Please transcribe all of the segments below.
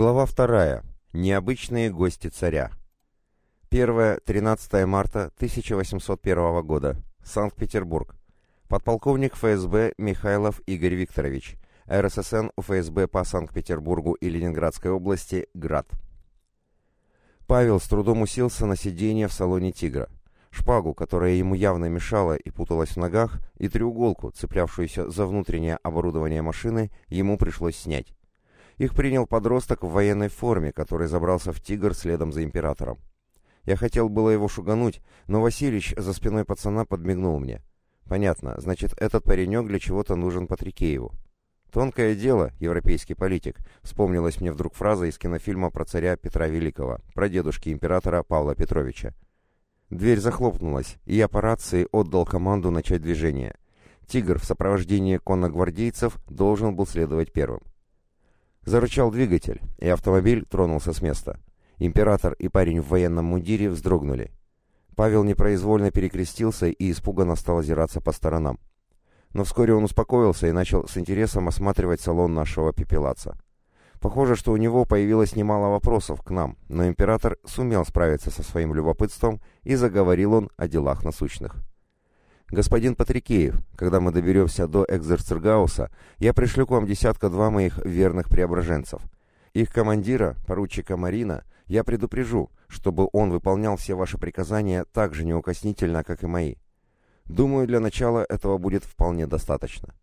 Глава вторая. Необычные гости царя. 1-13 марта 1801 года. Санкт-Петербург. Подполковник ФСБ Михайлов Игорь Викторович. РССН УФСБ по Санкт-Петербургу и Ленинградской области. Град. Павел с трудом уселся на сиденье в салоне «Тигра». Шпагу, которая ему явно мешала и путалась в ногах, и треуголку, цеплявшуюся за внутреннее оборудование машины, ему пришлось снять. Их принял подросток в военной форме, который забрался в «Тигр» следом за императором. Я хотел было его шугануть, но Василич за спиной пацана подмигнул мне. Понятно, значит, этот паренек для чего-то нужен Патрикееву. «Тонкое дело, европейский политик», вспомнилась мне вдруг фраза из кинофильма про царя Петра Великого, про дедушки императора Павла Петровича. Дверь захлопнулась, и я по рации отдал команду начать движение. «Тигр» в сопровождении конногвардейцев должен был следовать первым. Зарычал двигатель, и автомобиль тронулся с места. Император и парень в военном мундире вздрогнули. Павел непроизвольно перекрестился и испуганно стал озираться по сторонам. Но вскоре он успокоился и начал с интересом осматривать салон нашего пепелаца. Похоже, что у него появилось немало вопросов к нам, но император сумел справиться со своим любопытством и заговорил он о делах насущных. «Господин Патрикеев, когда мы доберемся до Экзерцергауса, я пришлю к вам десятка-два моих верных преображенцев. Их командира, поручика Марина, я предупрежу, чтобы он выполнял все ваши приказания так же неукоснительно, как и мои. Думаю, для начала этого будет вполне достаточно».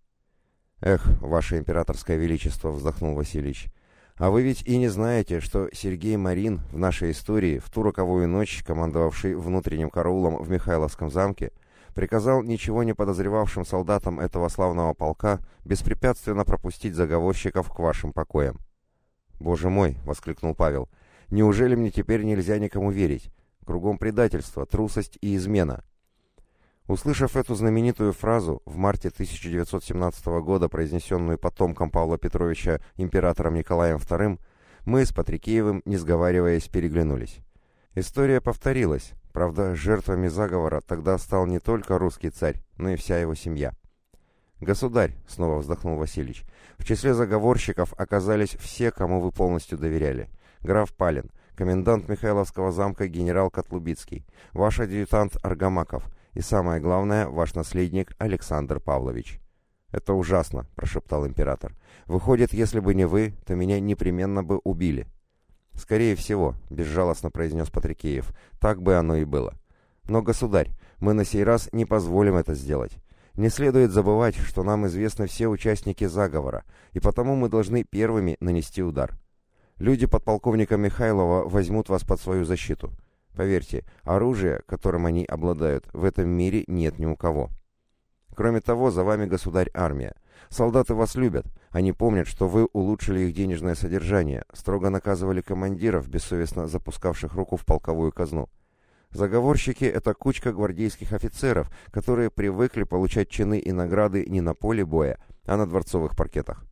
«Эх, ваше императорское величество», — вздохнул Васильевич, — «а вы ведь и не знаете, что Сергей Марин в нашей истории, в ту роковую ночь, командовавший внутренним караулом в Михайловском замке, — приказал ничего не подозревавшим солдатам этого славного полка беспрепятственно пропустить заговорщиков к вашим покоям. «Боже мой!» — воскликнул Павел. «Неужели мне теперь нельзя никому верить? Кругом предательство, трусость и измена». Услышав эту знаменитую фразу, в марте 1917 года, произнесенную потомком Павла Петровича императором Николаем II, мы с Патрикеевым, не сговариваясь, переглянулись. История повторилась, Правда, жертвами заговора тогда стал не только русский царь, но и вся его семья. «Государь», — снова вздохнул Васильевич, — «в числе заговорщиков оказались все, кому вы полностью доверяли. Граф Палин, комендант Михайловского замка генерал Котлубицкий, ваш адъютант Аргамаков и, самое главное, ваш наследник Александр Павлович». «Это ужасно», — прошептал император. «Выходит, если бы не вы, то меня непременно бы убили». «Скорее всего», — безжалостно произнес Патрикеев, — «так бы оно и было. Но, государь, мы на сей раз не позволим это сделать. Не следует забывать, что нам известны все участники заговора, и потому мы должны первыми нанести удар. Люди подполковника Михайлова возьмут вас под свою защиту. Поверьте, оружия, которым они обладают, в этом мире нет ни у кого. Кроме того, за вами, государь, армия. Солдаты вас любят. Они помнят, что вы улучшили их денежное содержание, строго наказывали командиров, бессовестно запускавших руку в полковую казну. Заговорщики — это кучка гвардейских офицеров, которые привыкли получать чины и награды не на поле боя, а на дворцовых паркетах.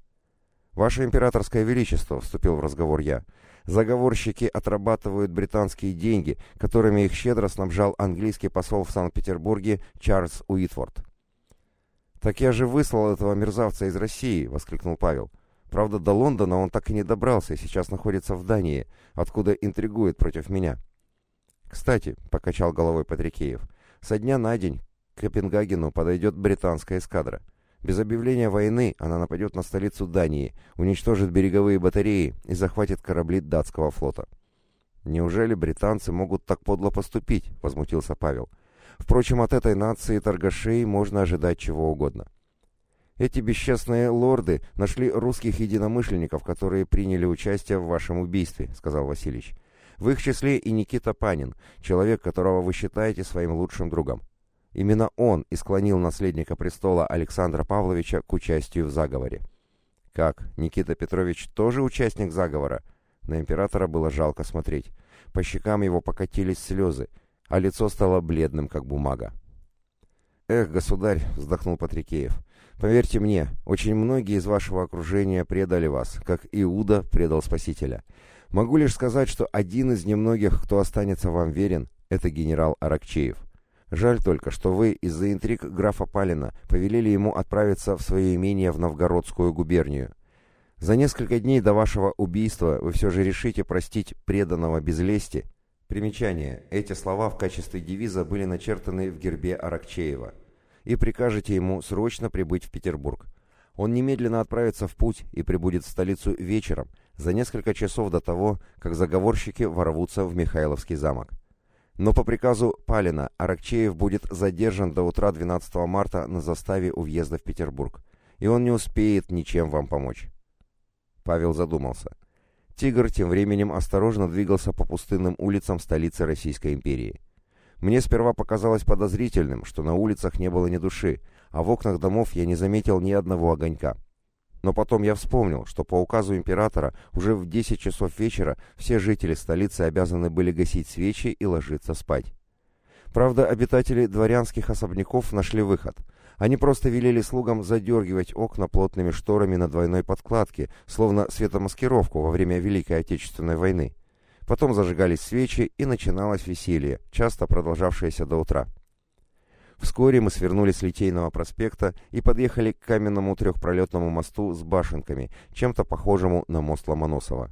«Ваше императорское величество», — вступил в разговор я, — «заговорщики отрабатывают британские деньги, которыми их щедро снабжал английский посол в Санкт-Петербурге Чарльз Уитфорд». «Так я же выслал этого мерзавца из России!» — воскликнул Павел. «Правда, до Лондона он так и не добрался и сейчас находится в Дании, откуда интригует против меня». «Кстати», — покачал головой Патрикеев, — «со дня на день к Копенгагену подойдет британская эскадра. Без объявления войны она нападет на столицу Дании, уничтожит береговые батареи и захватит корабли датского флота». «Неужели британцы могут так подло поступить?» — возмутился Павел. — Впрочем, от этой нации торгашей можно ожидать чего угодно. Эти бесчестные лорды нашли русских единомышленников, которые приняли участие в вашем убийстве, сказал Васильевич. В их числе и Никита Панин, человек, которого вы считаете своим лучшим другом. Именно он и склонил наследника престола Александра Павловича к участию в заговоре. Как, Никита Петрович тоже участник заговора? На императора было жалко смотреть. По щекам его покатились слезы а лицо стало бледным, как бумага. «Эх, государь!» — вздохнул Патрикеев. «Поверьте мне, очень многие из вашего окружения предали вас, как Иуда предал Спасителя. Могу лишь сказать, что один из немногих, кто останется вам верен, это генерал Аракчеев. Жаль только, что вы из-за интриг графа Палина повелели ему отправиться в свое имение в Новгородскую губернию. За несколько дней до вашего убийства вы все же решите простить преданного без лести. Примечание. Эти слова в качестве девиза были начертаны в гербе Аракчеева. И прикажете ему срочно прибыть в Петербург. Он немедленно отправится в путь и прибудет в столицу вечером, за несколько часов до того, как заговорщики ворвутся в Михайловский замок. Но по приказу Палина Аракчеев будет задержан до утра 12 марта на заставе у въезда в Петербург, и он не успеет ничем вам помочь. Павел задумался. Тигр тем временем осторожно двигался по пустынным улицам столицы Российской империи. Мне сперва показалось подозрительным, что на улицах не было ни души, а в окнах домов я не заметил ни одного огонька. Но потом я вспомнил, что по указу императора уже в 10 часов вечера все жители столицы обязаны были гасить свечи и ложиться спать. Правда, обитатели дворянских особняков нашли выход. Они просто велели слугам задергивать окна плотными шторами на двойной подкладке, словно светомаскировку во время Великой Отечественной войны. Потом зажигались свечи, и начиналось веселье, часто продолжавшееся до утра. Вскоре мы свернули с Литейного проспекта и подъехали к каменному трехпролетному мосту с башенками, чем-то похожему на мост Ломоносова.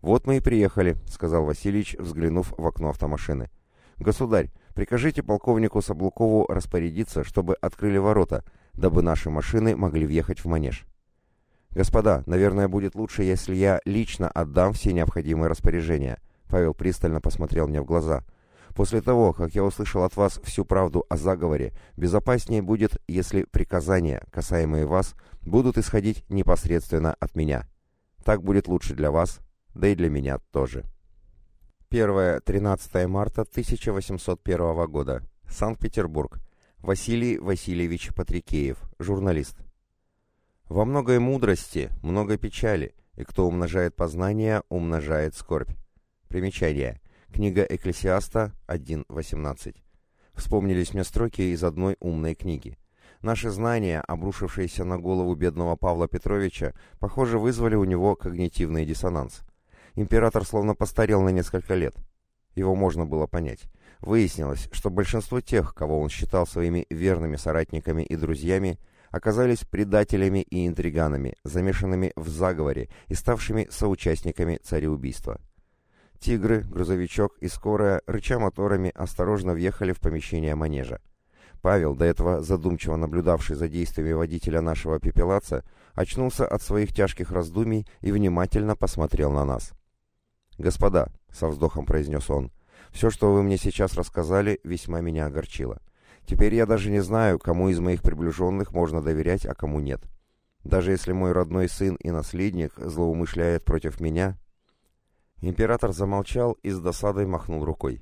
«Вот мы и приехали», — сказал Васильевич, взглянув в окно автомашины. «Государь, прикажите полковнику Саблукову распорядиться, чтобы открыли ворота, дабы наши машины могли въехать в манеж». «Господа, наверное, будет лучше, если я лично отдам все необходимые распоряжения», — Павел пристально посмотрел мне в глаза — После того, как я услышал от вас всю правду о заговоре, безопаснее будет, если приказания, касаемые вас, будут исходить непосредственно от меня. Так будет лучше для вас, да и для меня тоже. 1-13 марта 1801 года. Санкт-Петербург. Василий Васильевич Патрикеев, журналист. Во многой мудрости, много печали, и кто умножает познания, умножает скорбь. Примечание. Книга Экклесиаста 1.18. Вспомнились мне строки из одной умной книги. Наши знания, обрушившиеся на голову бедного Павла Петровича, похоже, вызвали у него когнитивный диссонанс. Император словно постарел на несколько лет. Его можно было понять. Выяснилось, что большинство тех, кого он считал своими верными соратниками и друзьями, оказались предателями и интриганами, замешанными в заговоре и ставшими соучастниками цареубийства. Тигры, грузовичок и скорая, рыча моторами, осторожно въехали в помещение манежа. Павел, до этого задумчиво наблюдавший за действиями водителя нашего пепелаца, очнулся от своих тяжких раздумий и внимательно посмотрел на нас. «Господа», — со вздохом произнес он, — «все, что вы мне сейчас рассказали, весьма меня огорчило. Теперь я даже не знаю, кому из моих приближенных можно доверять, а кому нет. Даже если мой родной сын и наследник злоумышляет против меня, Император замолчал и с досадой махнул рукой.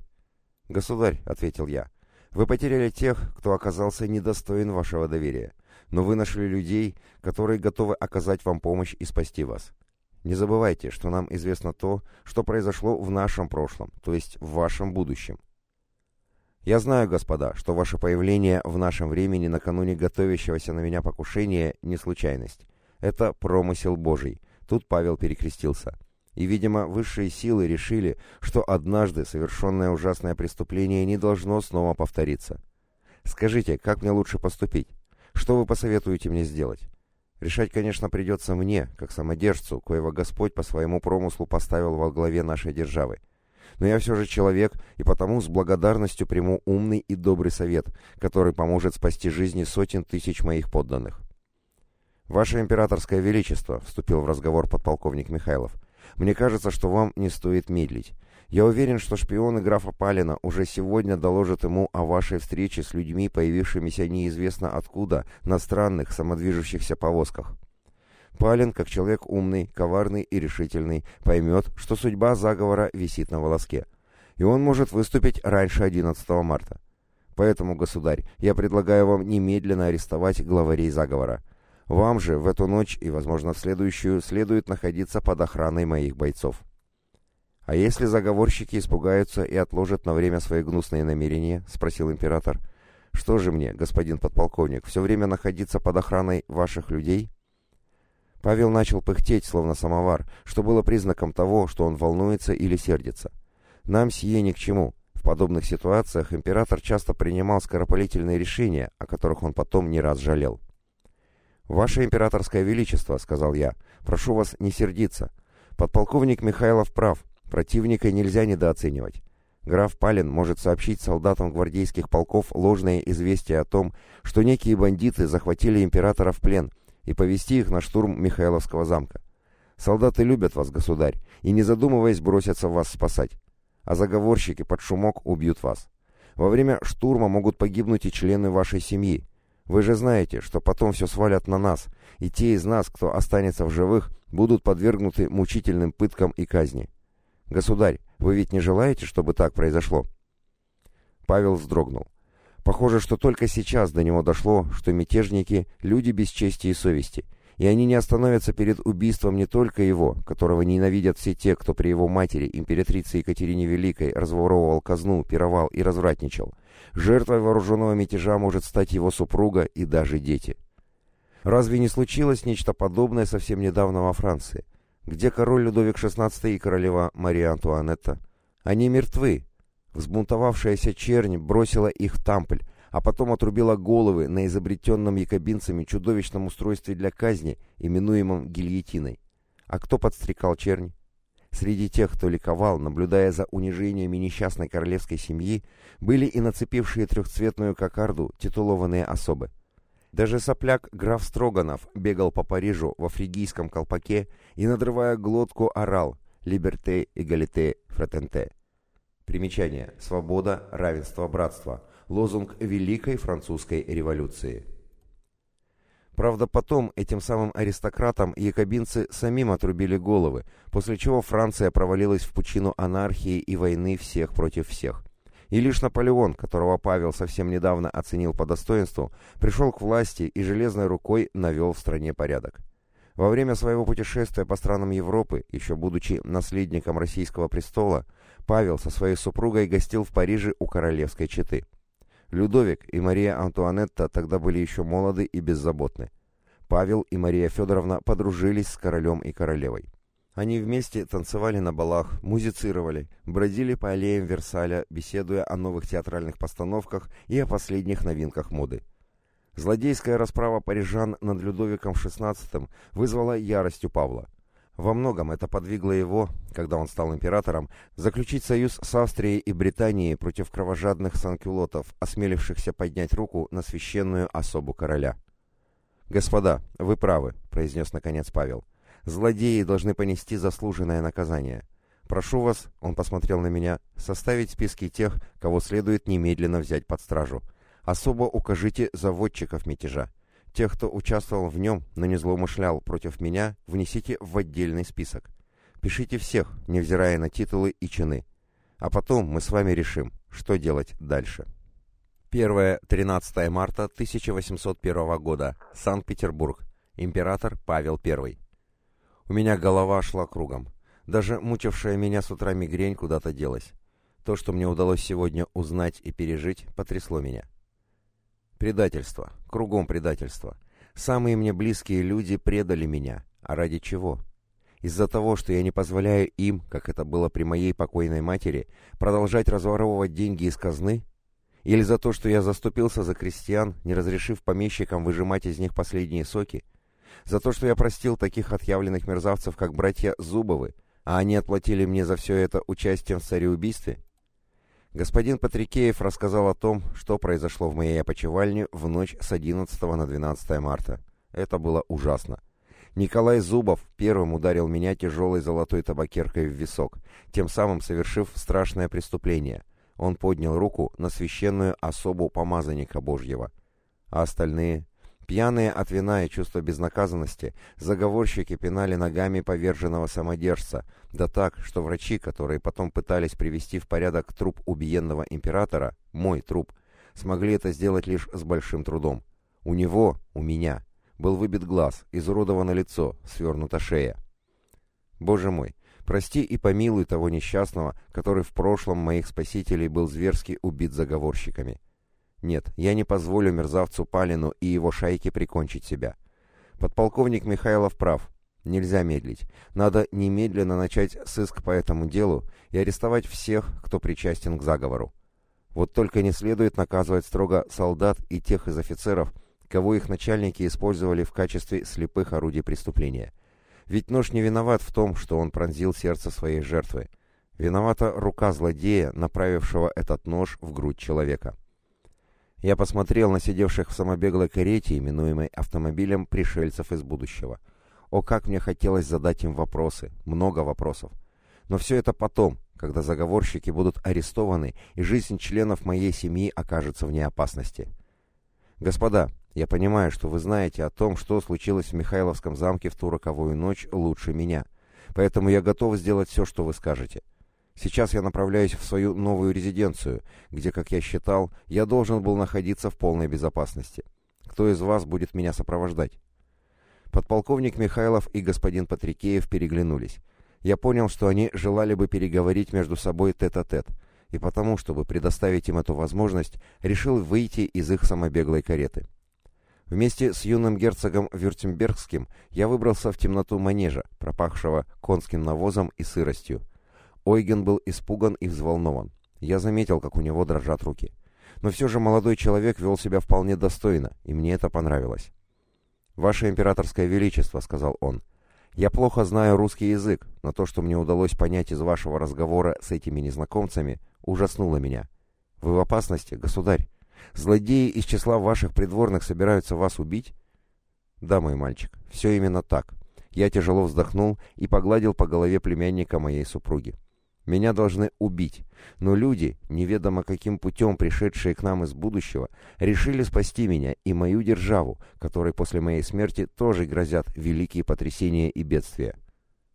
«Государь», — ответил я, — «вы потеряли тех, кто оказался недостоин вашего доверия, но вы нашли людей, которые готовы оказать вам помощь и спасти вас. Не забывайте, что нам известно то, что произошло в нашем прошлом, то есть в вашем будущем. Я знаю, господа, что ваше появление в нашем времени накануне готовящегося на меня покушения не случайность. Это промысел Божий. Тут Павел перекрестился. И, видимо, высшие силы решили, что однажды совершенное ужасное преступление не должно снова повториться. Скажите, как мне лучше поступить? Что вы посоветуете мне сделать? Решать, конечно, придется мне, как самодержцу, коего Господь по своему промыслу поставил во главе нашей державы. Но я все же человек, и потому с благодарностью приму умный и добрый совет, который поможет спасти жизни сотен тысяч моих подданных. «Ваше императорское величество», — вступил в разговор подполковник Михайлов, — мне кажется, что вам не стоит медлить. Я уверен, что шпионы графа Палина уже сегодня доложат ему о вашей встрече с людьми, появившимися неизвестно откуда, на странных, самодвижущихся повозках. Палин, как человек умный, коварный и решительный, поймет, что судьба заговора висит на волоске. И он может выступить раньше 11 марта. Поэтому, государь, я предлагаю вам немедленно арестовать главарей заговора. Вам же в эту ночь и, возможно, в следующую следует находиться под охраной моих бойцов. А если заговорщики испугаются и отложат на время свои гнусные намерения, спросил император. Что же мне, господин подполковник, все время находиться под охраной ваших людей? Павел начал пыхтеть, словно самовар, что было признаком того, что он волнуется или сердится. Нам сие ни к чему. В подобных ситуациях император часто принимал скоропалительные решения, о которых он потом не раз жалел. «Ваше императорское величество», — сказал я, — «прошу вас не сердиться. Подполковник Михайлов прав, противника нельзя недооценивать. Граф Палин может сообщить солдатам гвардейских полков ложное известие о том, что некие бандиты захватили императора в плен, и повести их на штурм Михайловского замка. Солдаты любят вас, государь, и не задумываясь бросятся вас спасать. А заговорщики под шумок убьют вас. Во время штурма могут погибнуть и члены вашей семьи, вы же знаете, что потом все свалят на нас, и те из нас, кто останется в живых, будут подвергнуты мучительным пыткам и казни. Государь, вы ведь не желаете, чтобы так произошло?» Павел вздрогнул. Похоже, что только сейчас до него дошло, что мятежники — люди без чести и совести — и они не остановятся перед убийством не только его, которого ненавидят все те, кто при его матери, императрице Екатерине Великой, разворовывал казну, пировал и развратничал. Жертвой вооруженного мятежа может стать его супруга и даже дети. Разве не случилось нечто подобное совсем недавно во Франции? Где король Людовик XVI и королева Мария Антуанетта? Они мертвы. Взбунтовавшаяся чернь бросила их в Тампль, а потом отрубила головы на изобретенном якобинцами чудовищном устройстве для казни, именуемом гильотиной. А кто подстрекал чернь? Среди тех, кто ликовал, наблюдая за унижениями несчастной королевской семьи, были и нацепившие трехцветную кокарду титулованные особы. Даже сопляк граф Строганов бегал по Парижу во фригийском колпаке и, надрывая глотку, орал «Либерте, эгалите, фратенте». Примечание. Свобода, равенство, братство лозунг Великой Французской революции. Правда, потом этим самым аристократам якобинцы самим отрубили головы, после чего Франция провалилась в пучину анархии и войны всех против всех. И лишь Наполеон, которого Павел совсем недавно оценил по достоинству, пришел к власти и железной рукой навел в стране порядок. Во время своего путешествия по странам Европы, еще будучи наследником российского престола, Павел со своей супругой гостил в Париже у королевской четы. Людовик и Мария Антуанетта тогда были еще молоды и беззаботны. Павел и Мария Федоровна подружились с королем и королевой. Они вместе танцевали на балах, музицировали, бродили по аллеям Версаля, беседуя о новых театральных постановках и о последних новинках моды. Злодейская расправа парижан над Людовиком XVI вызвала ярость у Павла – во многом это подвигло его, когда он стал императором, заключить союз с Австрией и Британией против кровожадных санкюлотов, осмелившихся поднять руку на священную особу короля. «Господа, вы правы», — произнес наконец Павел. «Злодеи должны понести заслуженное наказание. Прошу вас, — он посмотрел на меня, — составить списки тех, кого следует немедленно взять под стражу. Особо укажите заводчиков мятежа. Тех, кто участвовал в нем, но не злоумышлял против меня, внесите в отдельный список. Пишите всех, невзирая на титулы и чины. А потом мы с вами решим, что делать дальше. 1-13 марта 1801 года. Санкт-Петербург. Император Павел I. У меня голова шла кругом. Даже мучившая меня с утра мигрень куда-то делась. То, что мне удалось сегодня узнать и пережить, потрясло меня. Предательство. Кругом предательство. Самые мне близкие люди предали меня. А ради чего? Из-за того, что я не позволяю им, как это было при моей покойной матери, продолжать разворовывать деньги из казны? Или за то, что я заступился за крестьян, не разрешив помещикам выжимать из них последние соки? За то, что я простил таких отъявленных мерзавцев, как братья Зубовы, а они отплатили мне за все это участием в цареубийстве? Господин Патрикеев рассказал о том, что произошло в моей опочивальне в ночь с 11 на 12 марта. Это было ужасно. Николай Зубов первым ударил меня тяжелой золотой табакеркой в висок, тем самым совершив страшное преступление. Он поднял руку на священную особу помазанника Божьего. А остальные? Пьяные от вина и чувства безнаказанности, заговорщики пинали ногами поверженного самодержца, да так, что врачи, которые потом пытались привести в порядок труп убиенного императора, мой труп, смогли это сделать лишь с большим трудом. У него, у меня, был выбит глаз, изуродовано лицо, свернута шея. Боже мой, прости и помилуй того несчастного, который в прошлом моих спасителей был зверски убит заговорщиками. Нет, я не позволю мерзавцу Палину и его шайке прикончить себя. Подполковник Михайлов прав. Нельзя медлить. Надо немедленно начать сыск по этому делу и арестовать всех, кто причастен к заговору. Вот только не следует наказывать строго солдат и тех из офицеров, кого их начальники использовали в качестве слепых орудий преступления. Ведь нож не виноват в том, что он пронзил сердце своей жертвы. Виновата рука злодея, направившего этот нож в грудь человека. Я посмотрел на сидевших в самобеглой карете, именуемой автомобилем пришельцев из будущего. О, как мне хотелось задать им вопросы, много вопросов. Но все это потом, когда заговорщики будут арестованы и жизнь членов моей семьи окажется вне опасности. Господа, я понимаю, что вы знаете о том, что случилось в Михайловском замке в ту роковую ночь лучше меня, поэтому я готов сделать все, что вы скажете. Сейчас я направляюсь в свою новую резиденцию, где, как я считал, я должен был находиться в полной безопасности. Кто из вас будет меня сопровождать?» Подполковник Михайлов и господин Патрикеев переглянулись. Я понял, что они желали бы переговорить между собой тет-а-тет, -тет, и потому, чтобы предоставить им эту возможность, решил выйти из их самобеглой кареты. Вместе с юным герцогом Вюртембергским я выбрался в темноту манежа, пропахшего конским навозом и сыростью. Ойген был испуган и взволнован. Я заметил, как у него дрожат руки. Но все же молодой человек вел себя вполне достойно, и мне это понравилось. «Ваше императорское величество», — сказал он, — «я плохо знаю русский язык, но то, что мне удалось понять из вашего разговора с этими незнакомцами, ужаснуло меня. Вы в опасности, государь? Злодеи из числа ваших придворных собираются вас убить?» «Да, мой мальчик, все именно так». Я тяжело вздохнул и погладил по голове племянника моей супруги. Меня должны убить, но люди, неведомо каким путем пришедшие к нам из будущего, решили спасти меня и мою державу, которой после моей смерти тоже грозят великие потрясения и бедствия.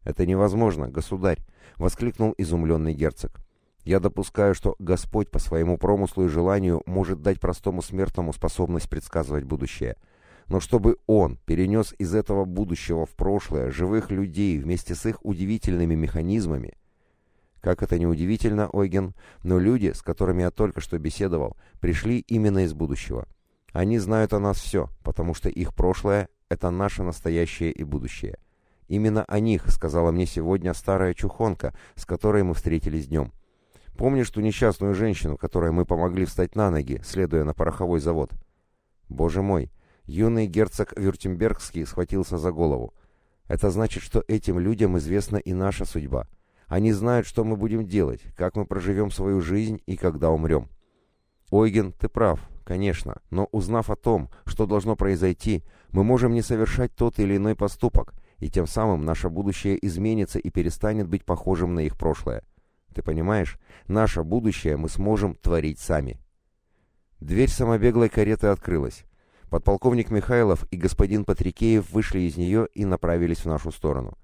«Это невозможно, государь!» — воскликнул изумленный герцог. «Я допускаю, что Господь по своему промыслу и желанию может дать простому смертному способность предсказывать будущее. Но чтобы он перенес из этого будущего в прошлое живых людей вместе с их удивительными механизмами — как это ни удивительно, Ойген, но люди, с которыми я только что беседовал, пришли именно из будущего. Они знают о нас все, потому что их прошлое — это наше настоящее и будущее. Именно о них сказала мне сегодня старая чухонка, с которой мы встретились днем. Помнишь ту несчастную женщину, которой мы помогли встать на ноги, следуя на пороховой завод? Боже мой! Юный герцог Вюртембергский схватился за голову. Это значит, что этим людям известна и наша судьба. Они знают, что мы будем делать, как мы проживем свою жизнь и когда умрем. Ойген, ты прав, конечно, но узнав о том, что должно произойти, мы можем не совершать тот или иной поступок, и тем самым наше будущее изменится и перестанет быть похожим на их прошлое. Ты понимаешь, наше будущее мы сможем творить сами. Дверь самобеглой кареты открылась. Подполковник Михайлов и господин Патрикеев вышли из нее и направились в нашу сторону.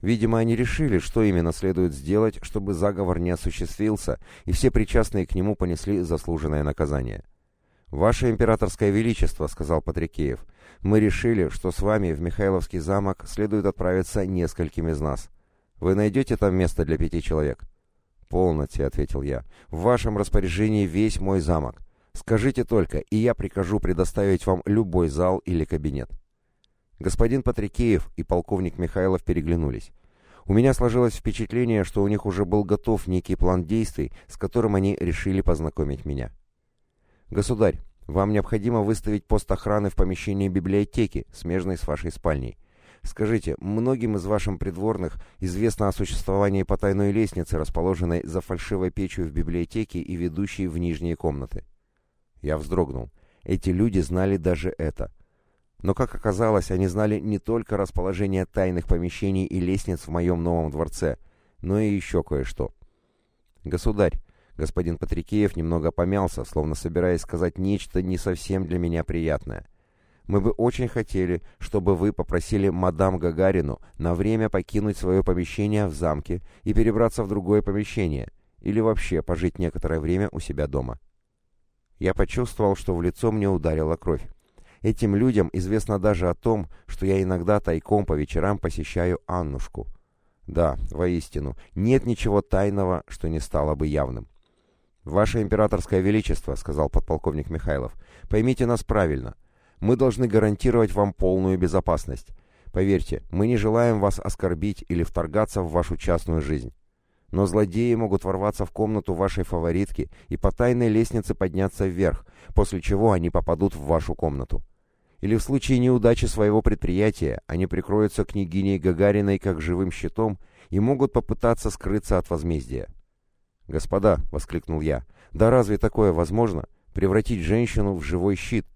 Видимо, они решили, что именно следует сделать, чтобы заговор не осуществился, и все причастные к нему понесли заслуженное наказание. «Ваше императорское величество», — сказал Патрикеев, — «мы решили, что с вами в Михайловский замок следует отправиться нескольким из нас. Вы найдете там место для пяти человек?» «Полноте», — ответил я, — «в вашем распоряжении весь мой замок. Скажите только, и я прикажу предоставить вам любой зал или кабинет». Господин Патрикеев и полковник Михайлов переглянулись. У меня сложилось впечатление, что у них уже был готов некий план действий, с которым они решили познакомить меня. «Государь, вам необходимо выставить пост охраны в помещении библиотеки, смежной с вашей спальней. Скажите, многим из ваших придворных известно о существовании потайной лестницы, расположенной за фальшивой печью в библиотеке и ведущей в нижние комнаты?» Я вздрогнул. Эти люди знали даже это. Но, как оказалось, они знали не только расположение тайных помещений и лестниц в моем новом дворце, но и еще кое-что. «Государь», господин Патрикеев немного помялся, словно собираясь сказать нечто не совсем для меня приятное. «Мы бы очень хотели, чтобы вы попросили мадам Гагарину на время покинуть свое помещение в замке и перебраться в другое помещение, или вообще пожить некоторое время у себя дома». Я почувствовал, что в лицо мне ударила кровь. Этим людям известно даже о том, что я иногда тайком по вечерам посещаю Аннушку. Да, воистину, нет ничего тайного, что не стало бы явным. «Ваше императорское величество», — сказал подполковник Михайлов, — «поймите нас правильно. Мы должны гарантировать вам полную безопасность. Поверьте, мы не желаем вас оскорбить или вторгаться в вашу частную жизнь. Но злодеи могут ворваться в комнату вашей фаворитки и по тайной лестнице подняться вверх, после чего они попадут в вашу комнату. Или в случае неудачи своего предприятия они прикроются княгиней Гагариной как живым щитом и могут попытаться скрыться от возмездия. «Господа!» — воскликнул я. «Да разве такое возможно? Превратить женщину в живой щит?»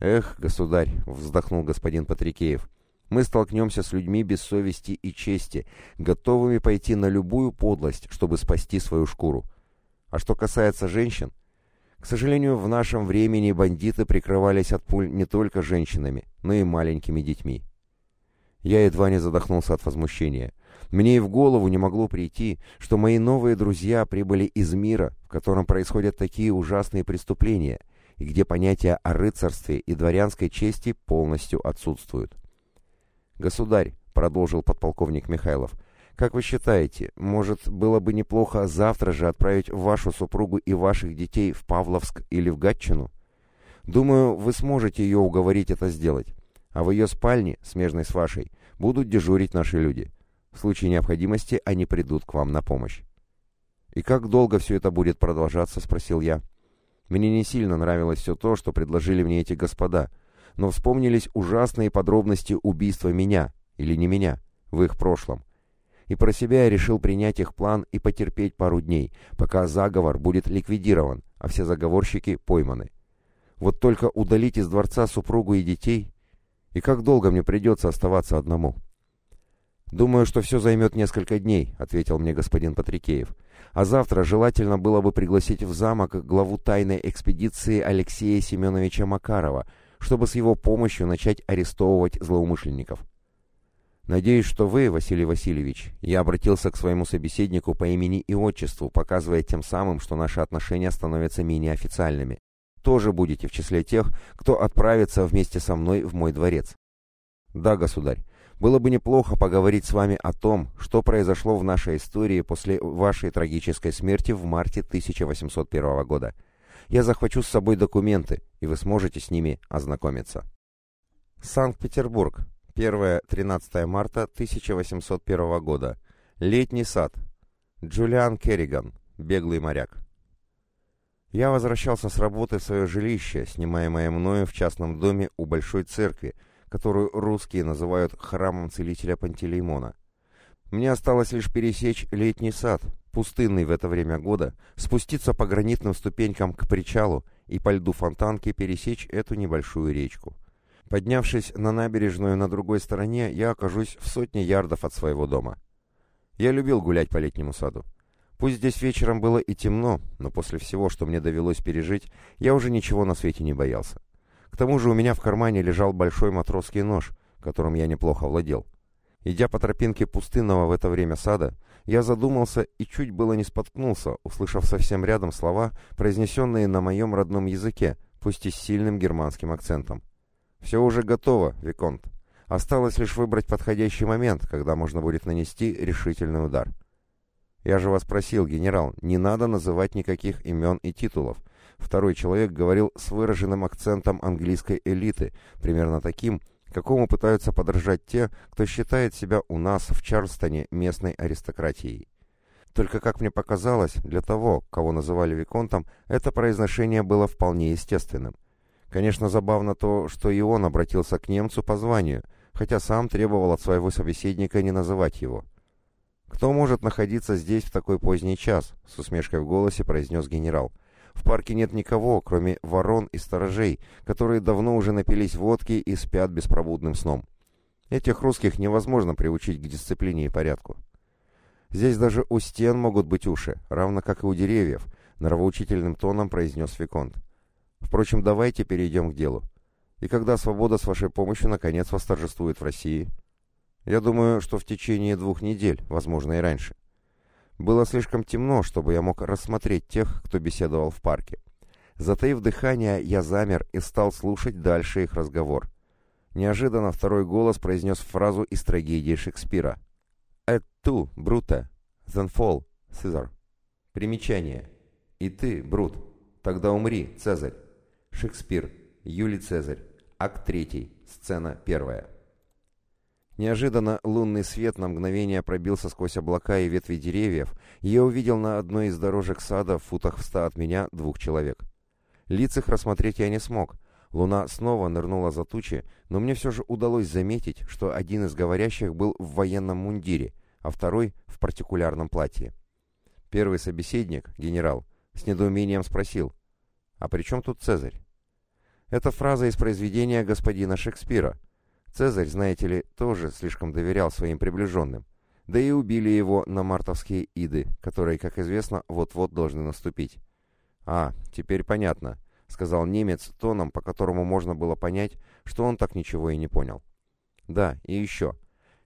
«Эх, государь!» — вздохнул господин Патрикеев. «Мы столкнемся с людьми без совести и чести, готовыми пойти на любую подлость, чтобы спасти свою шкуру. А что касается женщин, к сожалению, в нашем времени бандиты прикрывались от пуль не только женщинами, но и маленькими детьми. Я едва не задохнулся от возмущения. Мне и в голову не могло прийти, что мои новые друзья прибыли из мира, в котором происходят такие ужасные преступления, и где понятия о рыцарстве и дворянской чести полностью отсутствуют. «Государь», — продолжил подполковник Михайлов, — как вы считаете, может, было бы неплохо завтра же отправить вашу супругу и ваших детей в Павловск или в Гатчину? Думаю, вы сможете ее уговорить это сделать. А в ее спальне, смежной с вашей, будут дежурить наши люди. В случае необходимости они придут к вам на помощь. «И как долго все это будет продолжаться?» — спросил я. Мне не сильно нравилось все то, что предложили мне эти господа, но вспомнились ужасные подробности убийства меня, или не меня, в их прошлом и про себя я решил принять их план и потерпеть пару дней, пока заговор будет ликвидирован, а все заговорщики пойманы. Вот только удалить из дворца супругу и детей? И как долго мне придется оставаться одному? «Думаю, что все займет несколько дней», — ответил мне господин Патрикеев. «А завтра желательно было бы пригласить в замок главу тайной экспедиции Алексея Семеновича Макарова, чтобы с его помощью начать арестовывать злоумышленников. «Надеюсь, что вы, Василий Васильевич, я обратился к своему собеседнику по имени и отчеству, показывая тем самым, что наши отношения становятся менее официальными. Тоже будете в числе тех, кто отправится вместе со мной в мой дворец». «Да, государь, было бы неплохо поговорить с вами о том, что произошло в нашей истории после вашей трагической смерти в марте 1801 года. Я захвачу с собой документы, и вы сможете с ними ознакомиться». Санкт-Петербург, 1-13 марта 1801 года. Летний сад. Джулиан Керриган, беглый моряк. Я возвращался с работы в свое жилище, снимаемое мною в частном доме у Большой Церкви, которую русские называют храмом целителя Пантелеймона. Мне осталось лишь пересечь летний сад, пустынный в это время года, спуститься по гранитным ступенькам к причалу и по льду фонтанки пересечь эту небольшую речку. Поднявшись на набережную на другой стороне, я окажусь в сотне ярдов от своего дома. Я любил гулять по летнему саду. Пусть здесь вечером было и темно, но после всего, что мне довелось пережить, я уже ничего на свете не боялся. К тому же у меня в кармане лежал большой матросский нож, которым я неплохо владел. Идя по тропинке пустынного в это время сада, я задумался и чуть было не споткнулся, услышав совсем рядом слова, произнесенные на моем родном языке, пусть и с сильным германским акцентом. «Все уже готово, Виконт. Осталось лишь выбрать подходящий момент, когда можно будет нанести решительный удар». «Я же вас просил, генерал, не надо называть никаких имен и титулов». Второй человек говорил с выраженным акцентом английской элиты, примерно таким, какому пытаются подражать те, кто считает себя у нас в Чарльстоне местной аристократией. Только, как мне показалось, для того, кого называли Виконтом, это произношение было вполне естественным. Конечно, забавно то, что и он обратился к немцу по званию, хотя сам требовал от своего собеседника не называть его. «Кто может находиться здесь в такой поздний час?» — с усмешкой в голосе произнес генерал. «В парке нет никого, кроме ворон и сторожей, которые давно уже напились водки и спят беспробудным сном. Этих русских невозможно приучить к дисциплине и порядку. Здесь даже у стен могут быть уши, равно как и у деревьев», — нравоучительным тоном произнес Виконт. Впрочем, давайте перейдем к делу. И когда свобода с вашей помощью наконец восторжествует в России? Я думаю, что в течение двух недель, возможно и раньше. Было слишком темно, чтобы я мог рассмотреть тех, кто беседовал в парке. Затаив дыхание, я замер и стал слушать дальше их разговор. Неожиданно второй голос произнес фразу из трагедии Шекспира. «Et tu, Brute, then fall, Caesar». Примечание. «И ты, Брут, тогда умри, Цезарь». Шекспир. Юлий Цезарь. Акт 3. Сцена 1. Неожиданно лунный свет на мгновение пробился сквозь облака и ветви деревьев, и я увидел на одной из дорожек сада в футах в ста от меня двух человек. Лиц их рассмотреть я не смог. Луна снова нырнула за тучи, но мне все же удалось заметить, что один из говорящих был в военном мундире, а второй — в партикулярном платье. Первый собеседник, генерал, с недоумением спросил, «А при чем тут Цезарь?» Это фраза из произведения господина Шекспира. Цезарь, знаете ли, тоже слишком доверял своим приближенным. Да и убили его на мартовские иды, которые, как известно, вот-вот должны наступить. «А, теперь понятно», — сказал немец тоном, по которому можно было понять, что он так ничего и не понял. «Да, и еще.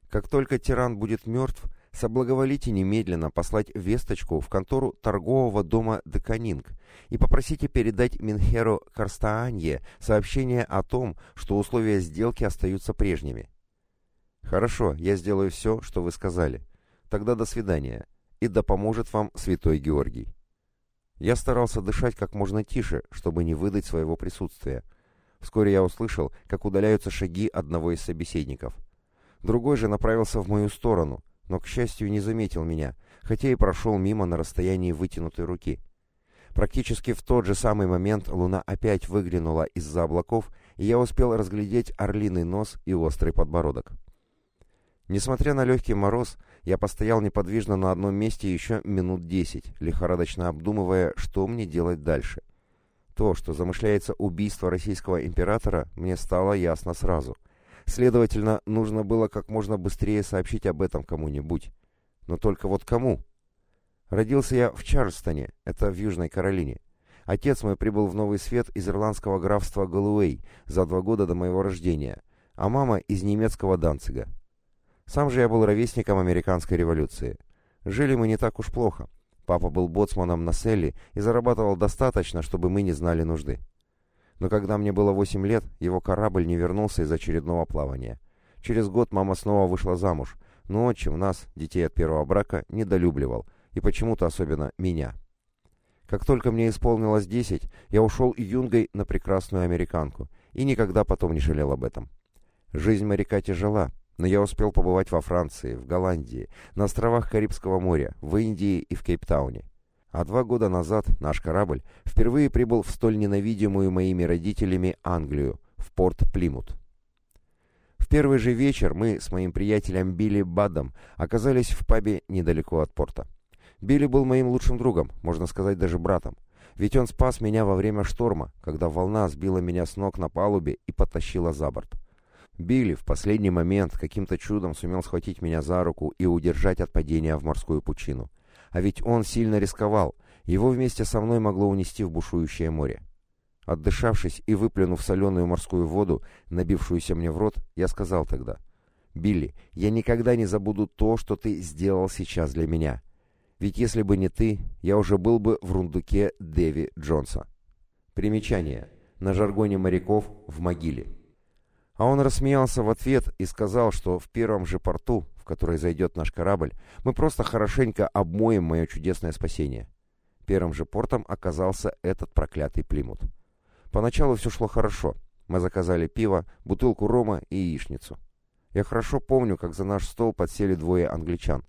Как только тиран будет мертв, соблаговолите немедленно послать весточку в контору торгового дома Деканинг и попросите передать Минхеру Карстаанье сообщение о том, что условия сделки остаются прежними. Хорошо, я сделаю все, что вы сказали. Тогда до свидания, и да поможет вам святой Георгий. Я старался дышать как можно тише, чтобы не выдать своего присутствия. Вскоре я услышал, как удаляются шаги одного из собеседников. Другой же направился в мою сторону — но, к счастью, не заметил меня, хотя и прошел мимо на расстоянии вытянутой руки. Практически в тот же самый момент луна опять выглянула из-за облаков, и я успел разглядеть орлиный нос и острый подбородок. Несмотря на легкий мороз, я постоял неподвижно на одном месте еще минут десять, лихорадочно обдумывая, что мне делать дальше. То, что замышляется убийство российского императора, мне стало ясно сразу. Следовательно, нужно было как можно быстрее сообщить об этом кому-нибудь. Но только вот кому? Родился я в Чарльстоне, это в Южной Каролине. Отец мой прибыл в Новый Свет из ирландского графства Галуэй за два года до моего рождения, а мама из немецкого Данцига. Сам же я был ровесником американской революции. Жили мы не так уж плохо. Папа был боцманом на Селли и зарабатывал достаточно, чтобы мы не знали нужды. Но когда мне было 8 лет, его корабль не вернулся из очередного плавания. Через год мама снова вышла замуж, но отчим нас, детей от первого брака, недолюбливал, и почему-то особенно меня. Как только мне исполнилось 10, я ушел юнгой на прекрасную американку, и никогда потом не жалел об этом. Жизнь моряка тяжела, но я успел побывать во Франции, в Голландии, на островах Карибского моря, в Индии и в Кейптауне. А два года назад наш корабль впервые прибыл в столь ненавидимую моими родителями Англию, в порт Плимут. В первый же вечер мы с моим приятелем Билли Бадом оказались в пабе недалеко от порта. Билли был моим лучшим другом, можно сказать, даже братом. Ведь он спас меня во время шторма, когда волна сбила меня с ног на палубе и потащила за борт. Билли в последний момент каким-то чудом сумел схватить меня за руку и удержать от падения в морскую пучину. А ведь он сильно рисковал. Его вместе со мной могло унести в бушующее море. Отдышавшись и выплюнув соленую морскую воду, набившуюся мне в рот, я сказал тогда, «Билли, я никогда не забуду то, что ты сделал сейчас для меня. Ведь если бы не ты, я уже был бы в рундуке Дэви Джонса». Примечание. На жаргоне моряков в могиле. А он рассмеялся в ответ и сказал, что в первом же порту, в который зайдет наш корабль, мы просто хорошенько обмоем мое чудесное спасение. Первым же портом оказался этот проклятый Плимут. Поначалу все шло хорошо. Мы заказали пиво, бутылку рома и яичницу. Я хорошо помню, как за наш стол подсели двое англичан.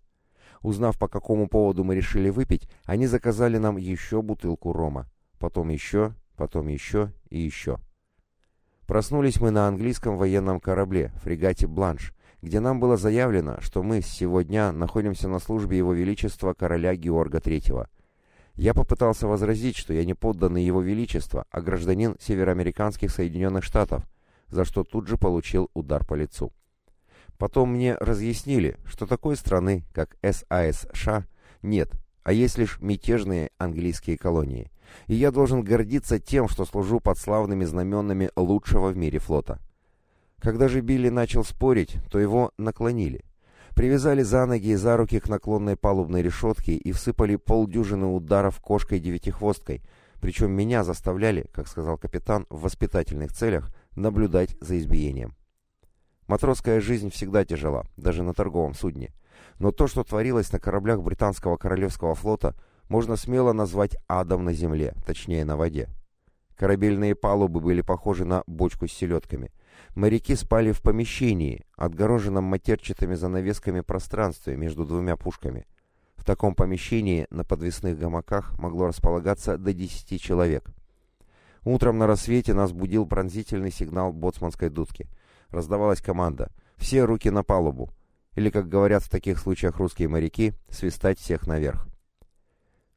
Узнав, по какому поводу мы решили выпить, они заказали нам еще бутылку рома. Потом еще, потом еще и еще. Проснулись мы на английском военном корабле, фрегате «Бланш», где нам было заявлено, что мы с сего дня находимся на службе Его Величества короля Георга III. Я попытался возразить, что я не подданный Его Величества, а гражданин североамериканских Соединенных Штатов, за что тут же получил удар по лицу. Потом мне разъяснили, что такой страны, как САСШ, нет, а есть лишь мятежные английские колонии и я должен гордиться тем, что служу под славными знаменами лучшего в мире флота. Когда же Билли начал спорить, то его наклонили. Привязали за ноги и за руки к наклонной палубной решетке и всыпали полдюжины ударов кошкой-девятихвосткой, причем меня заставляли, как сказал капитан, в воспитательных целях наблюдать за избиением. Матросская жизнь всегда тяжела, даже на торговом судне. Но то, что творилось на кораблях британского королевского флота – можно смело назвать адом на земле, точнее на воде. Корабельные палубы были похожи на бочку с селедками. Моряки спали в помещении, отгороженном матерчатыми занавесками пространстве между двумя пушками. В таком помещении на подвесных гамаках могло располагаться до 10 человек. Утром на рассвете нас будил пронзительный сигнал боцманской дудки. Раздавалась команда «Все руки на палубу!» Или, как говорят в таких случаях русские моряки, «свистать всех наверх».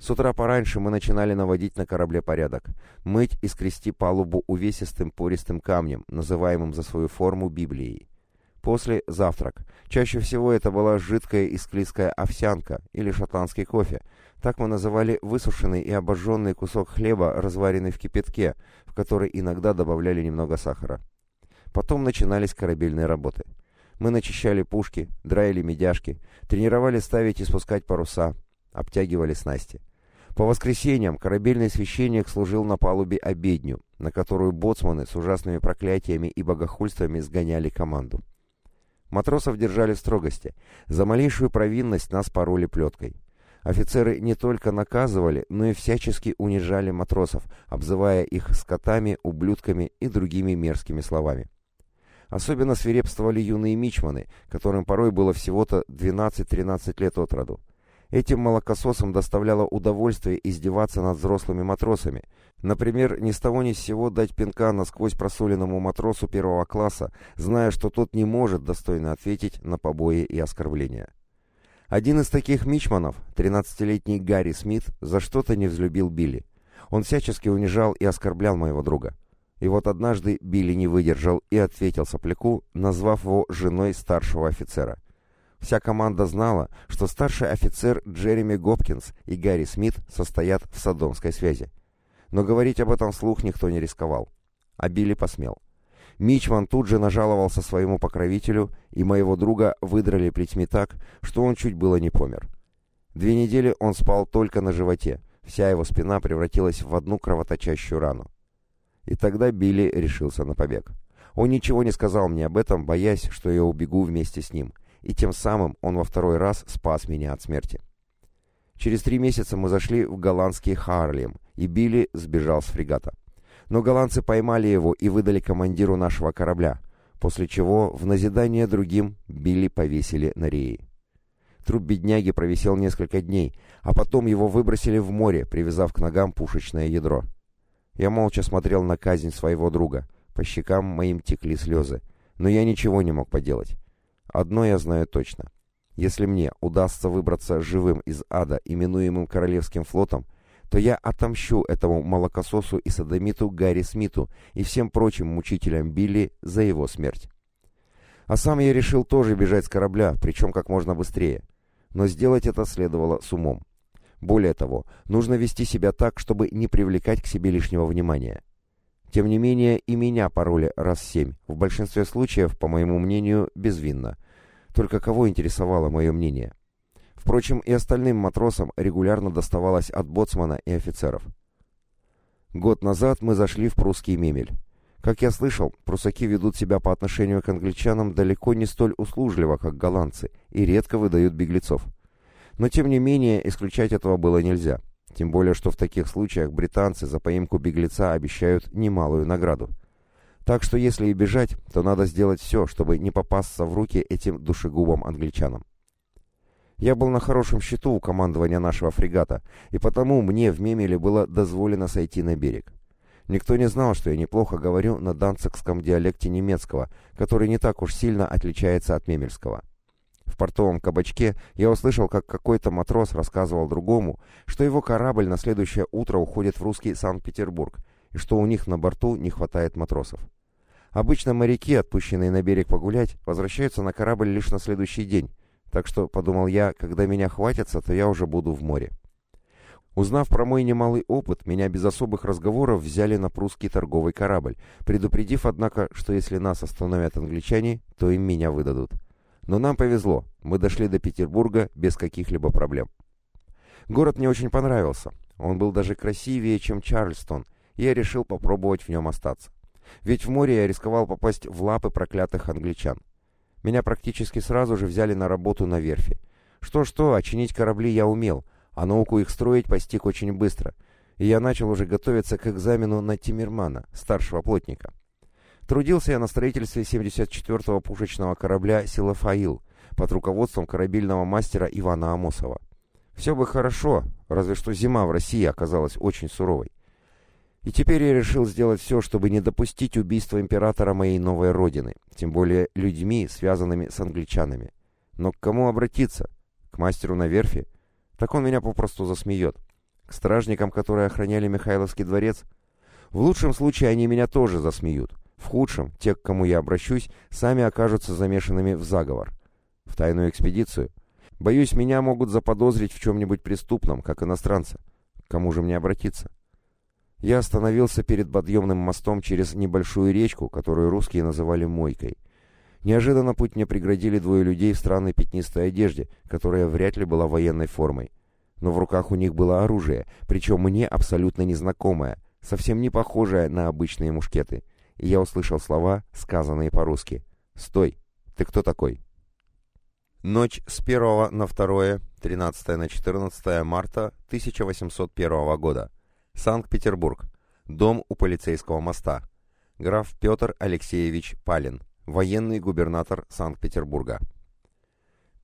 С утра пораньше мы начинали наводить на корабле порядок, мыть и скрести палубу увесистым пористым камнем, называемым за свою форму Библией. После – завтрак. Чаще всего это была жидкая и склизкая овсянка или шотландский кофе. Так мы называли высушенный и обожженный кусок хлеба, разваренный в кипятке, в который иногда добавляли немного сахара. Потом начинались корабельные работы. Мы начищали пушки, драили медяшки, тренировали ставить и спускать паруса, обтягивали снасти. По воскресеньям корабельный священник служил на палубе обедню, на которую боцманы с ужасными проклятиями и богохульствами сгоняли команду. Матросов держали в строгости. За малейшую провинность нас пороли плеткой. Офицеры не только наказывали, но и всячески унижали матросов, обзывая их скотами, ублюдками и другими мерзкими словами. Особенно свирепствовали юные мичманы, которым порой было всего-то 12-13 лет от роду. Этим молокососам доставляло удовольствие издеваться над взрослыми матросами. Например, ни с того ни с сего дать пинка насквозь просоленному матросу первого класса, зная, что тот не может достойно ответить на побои и оскорбления. Один из таких мичманов, 13-летний Гарри Смит, за что-то не взлюбил Билли. Он всячески унижал и оскорблял моего друга. И вот однажды Билли не выдержал и ответил сопляку, назвав его женой старшего офицера – Вся команда знала, что старший офицер Джереми Гопкинс и Гарри Смит состоят в садомской связи. Но говорить об этом вслух никто не рисковал. А Билли посмел. Мичман тут же нажаловался своему покровителю, и моего друга выдрали плетьми так, что он чуть было не помер. Две недели он спал только на животе, вся его спина превратилась в одну кровоточащую рану. И тогда Билли решился на побег. Он ничего не сказал мне об этом, боясь, что я убегу вместе с ним — и тем самым он во второй раз спас меня от смерти. Через три месяца мы зашли в голландский Харлем, и Билли сбежал с фрегата. Но голландцы поймали его и выдали командиру нашего корабля, после чего в назидание другим Билли повесили на реи. Труп бедняги провисел несколько дней, а потом его выбросили в море, привязав к ногам пушечное ядро. Я молча смотрел на казнь своего друга. По щекам моим текли слезы. Но я ничего не мог поделать. Одно я знаю точно. Если мне удастся выбраться живым из ада, именуемым Королевским флотом, то я отомщу этому молокососу и садомиту Гарри Смиту и всем прочим мучителям Билли за его смерть. А сам я решил тоже бежать с корабля, причем как можно быстрее. Но сделать это следовало с умом. Более того, нужно вести себя так, чтобы не привлекать к себе лишнего внимания. Тем не менее, и меня пароли раз семь, в большинстве случаев, по моему мнению, безвинно. Только кого интересовало мое мнение? Впрочем, и остальным матросам регулярно доставалось от боцмана и офицеров. Год назад мы зашли в прусский мемель. Как я слышал, прусаки ведут себя по отношению к англичанам далеко не столь услужливо, как голландцы, и редко выдают беглецов. Но тем не менее, исключать этого было нельзя. Тем более, что в таких случаях британцы за поимку беглеца обещают немалую награду. Так что если и бежать, то надо сделать все, чтобы не попасться в руки этим душегубам-англичанам. Я был на хорошем счету у командования нашего фрегата, и потому мне в Мемеле было дозволено сойти на берег. Никто не знал, что я неплохо говорю на данцикском диалекте немецкого, который не так уж сильно отличается от мемельского. В портовом кабачке я услышал, как какой-то матрос рассказывал другому, что его корабль на следующее утро уходит в русский Санкт-Петербург, и что у них на борту не хватает матросов. Обычно моряки, отпущенные на берег погулять, возвращаются на корабль лишь на следующий день, так что, подумал я, когда меня хватится, то я уже буду в море. Узнав про мой немалый опыт, меня без особых разговоров взяли на прусский торговый корабль, предупредив, однако, что если нас остановят англичане, то им меня выдадут. Но нам повезло, мы дошли до Петербурга без каких-либо проблем. Город мне очень понравился. Он был даже красивее, чем Чарльстон, и я решил попробовать в нем остаться. Ведь в море я рисковал попасть в лапы проклятых англичан. Меня практически сразу же взяли на работу на верфи. Что-что, а чинить корабли я умел, а науку их строить постиг очень быстро, и я начал уже готовиться к экзамену на Тиммермана, старшего плотника. Трудился я на строительстве 74-го пушечного корабля «Силафаил» под руководством корабельного мастера Ивана Амосова. Все бы хорошо, разве что зима в России оказалась очень суровой. И теперь я решил сделать все, чтобы не допустить убийства императора моей новой родины, тем более людьми, связанными с англичанами. Но к кому обратиться? К мастеру на верфи? Так он меня попросту засмеет. К стражникам, которые охраняли Михайловский дворец? В лучшем случае они меня тоже засмеют. В худшем, те, к кому я обращусь, сами окажутся замешанными в заговор. В тайную экспедицию? Боюсь, меня могут заподозрить в чем-нибудь преступном, как иностранца. К кому же мне обратиться? Я остановился перед подъемным мостом через небольшую речку, которую русские называли «мойкой». Неожиданно путь мне преградили двое людей в странной пятнистой одежде, которая вряд ли была военной формой. Но в руках у них было оружие, причем мне абсолютно незнакомое, совсем не похожее на обычные мушкеты. И я услышал слова, сказанные по-русски. «Стой! Ты кто такой?» Ночь с 1 на 2, 13 на 14 марта 1801 года. Санкт-Петербург. Дом у полицейского моста. Граф Петр Алексеевич Палин. Военный губернатор Санкт-Петербурга.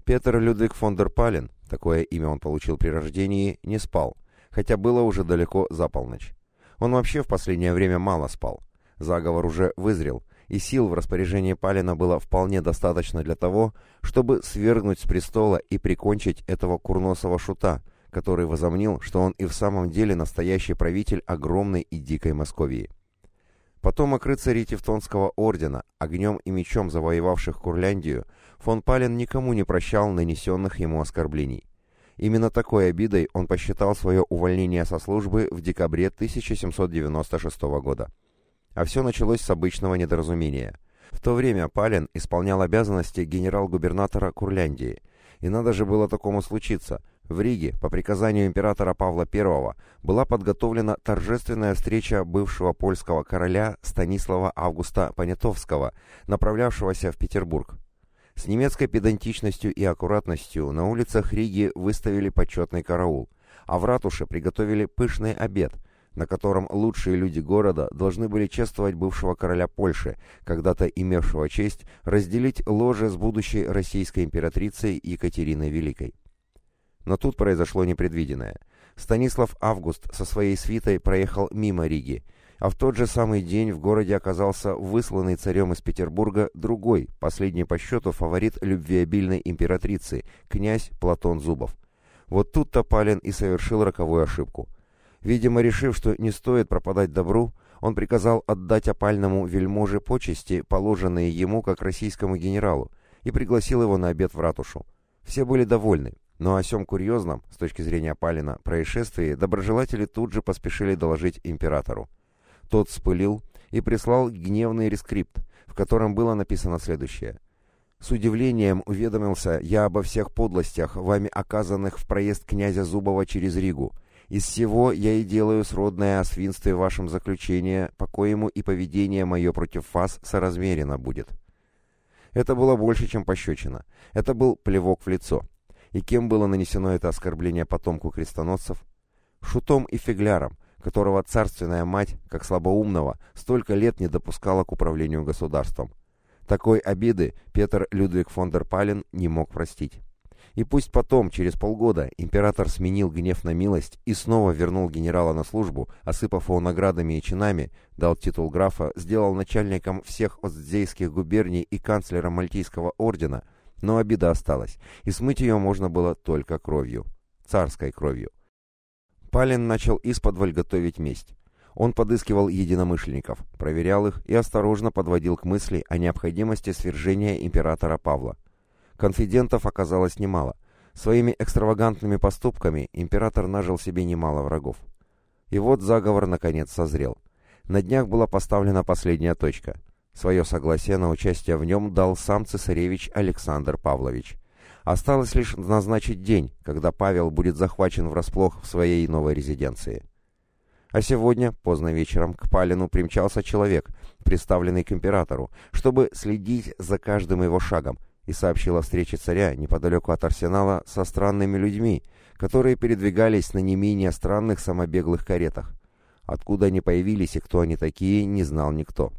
Петр Людвиг фон дер Палин, такое имя он получил при рождении, не спал, хотя было уже далеко за полночь. Он вообще в последнее время мало спал. Заговор уже вызрел, и сил в распоряжении Палина было вполне достаточно для того, чтобы свергнуть с престола и прикончить этого курносого шута, который возомнил, что он и в самом деле настоящий правитель огромной и дикой Московии. Потомок рыцарей Тевтонского ордена, огнем и мечом завоевавших Курляндию, фон Пален никому не прощал нанесенных ему оскорблений. Именно такой обидой он посчитал свое увольнение со службы в декабре 1796 года. А все началось с обычного недоразумения. В то время Пален исполнял обязанности генерал-губернатора Курляндии. И надо же было такому случиться. В Риге по приказанию императора Павла I была подготовлена торжественная встреча бывшего польского короля Станислава Августа Понятовского, направлявшегося в Петербург. С немецкой педантичностью и аккуратностью на улицах Риги выставили почетный караул, а в ратуше приготовили пышный обед – на котором лучшие люди города должны были чествовать бывшего короля Польши, когда-то имевшего честь разделить ложе с будущей российской императрицей Екатериной Великой. Но тут произошло непредвиденное. Станислав Август со своей свитой проехал мимо Риги, а в тот же самый день в городе оказался высланный царем из Петербурга другой, последний по счету фаворит любвеобильной императрицы, князь Платон Зубов. Вот тут-то Палин и совершил роковую ошибку. Видимо, решив, что не стоит пропадать добру, он приказал отдать опальному вельможе почести, положенные ему как российскому генералу, и пригласил его на обед в ратушу. Все были довольны, но о сём курьезном, с точки зрения Палина, происшествии доброжелатели тут же поспешили доложить императору. Тот вспылил и прислал гневный рескрипт, в котором было написано следующее. «С удивлением уведомился я обо всех подлостях, вами оказанных в проезд князя Зубова через Ригу, из всего я и делаю сродное о свинстве вашем заключение, по коему и поведение мое против вас соразмерено будет». Это было больше, чем пощечина. Это был плевок в лицо. И кем было нанесено это оскорбление потомку крестоносцев? Шутом и фигляром, которого царственная мать, как слабоумного, столько лет не допускала к управлению государством. Такой обиды Петр Людвиг фон дер Пален не мог простить. И пусть потом, через полгода, император сменил гнев на милость и снова вернул генерала на службу, осыпав его наградами и чинами, дал титул графа, сделал начальником всех Остзейских губерний и канцлером Мальтийского ордена, но обида осталась, и смыть ее можно было только кровью. Царской кровью. Палин начал исподволь готовить месть. Он подыскивал единомышленников, проверял их и осторожно подводил к мысли о необходимости свержения императора Павла. Конфидентов оказалось немало. Своими экстравагантными поступками император нажил себе немало врагов. И вот заговор наконец созрел. На днях была поставлена последняя точка. Свое согласие на участие в нем дал сам цесаревич Александр Павлович. Осталось лишь назначить день, когда Павел будет захвачен врасплох в своей новой резиденции. А сегодня, поздно вечером, к Палину примчался человек, представленный к императору, чтобы следить за каждым его шагом, и сообщил о встрече царя неподалеку от арсенала со странными людьми, которые передвигались на не менее странных самобеглых каретах. Откуда они появились и кто они такие, не знал никто.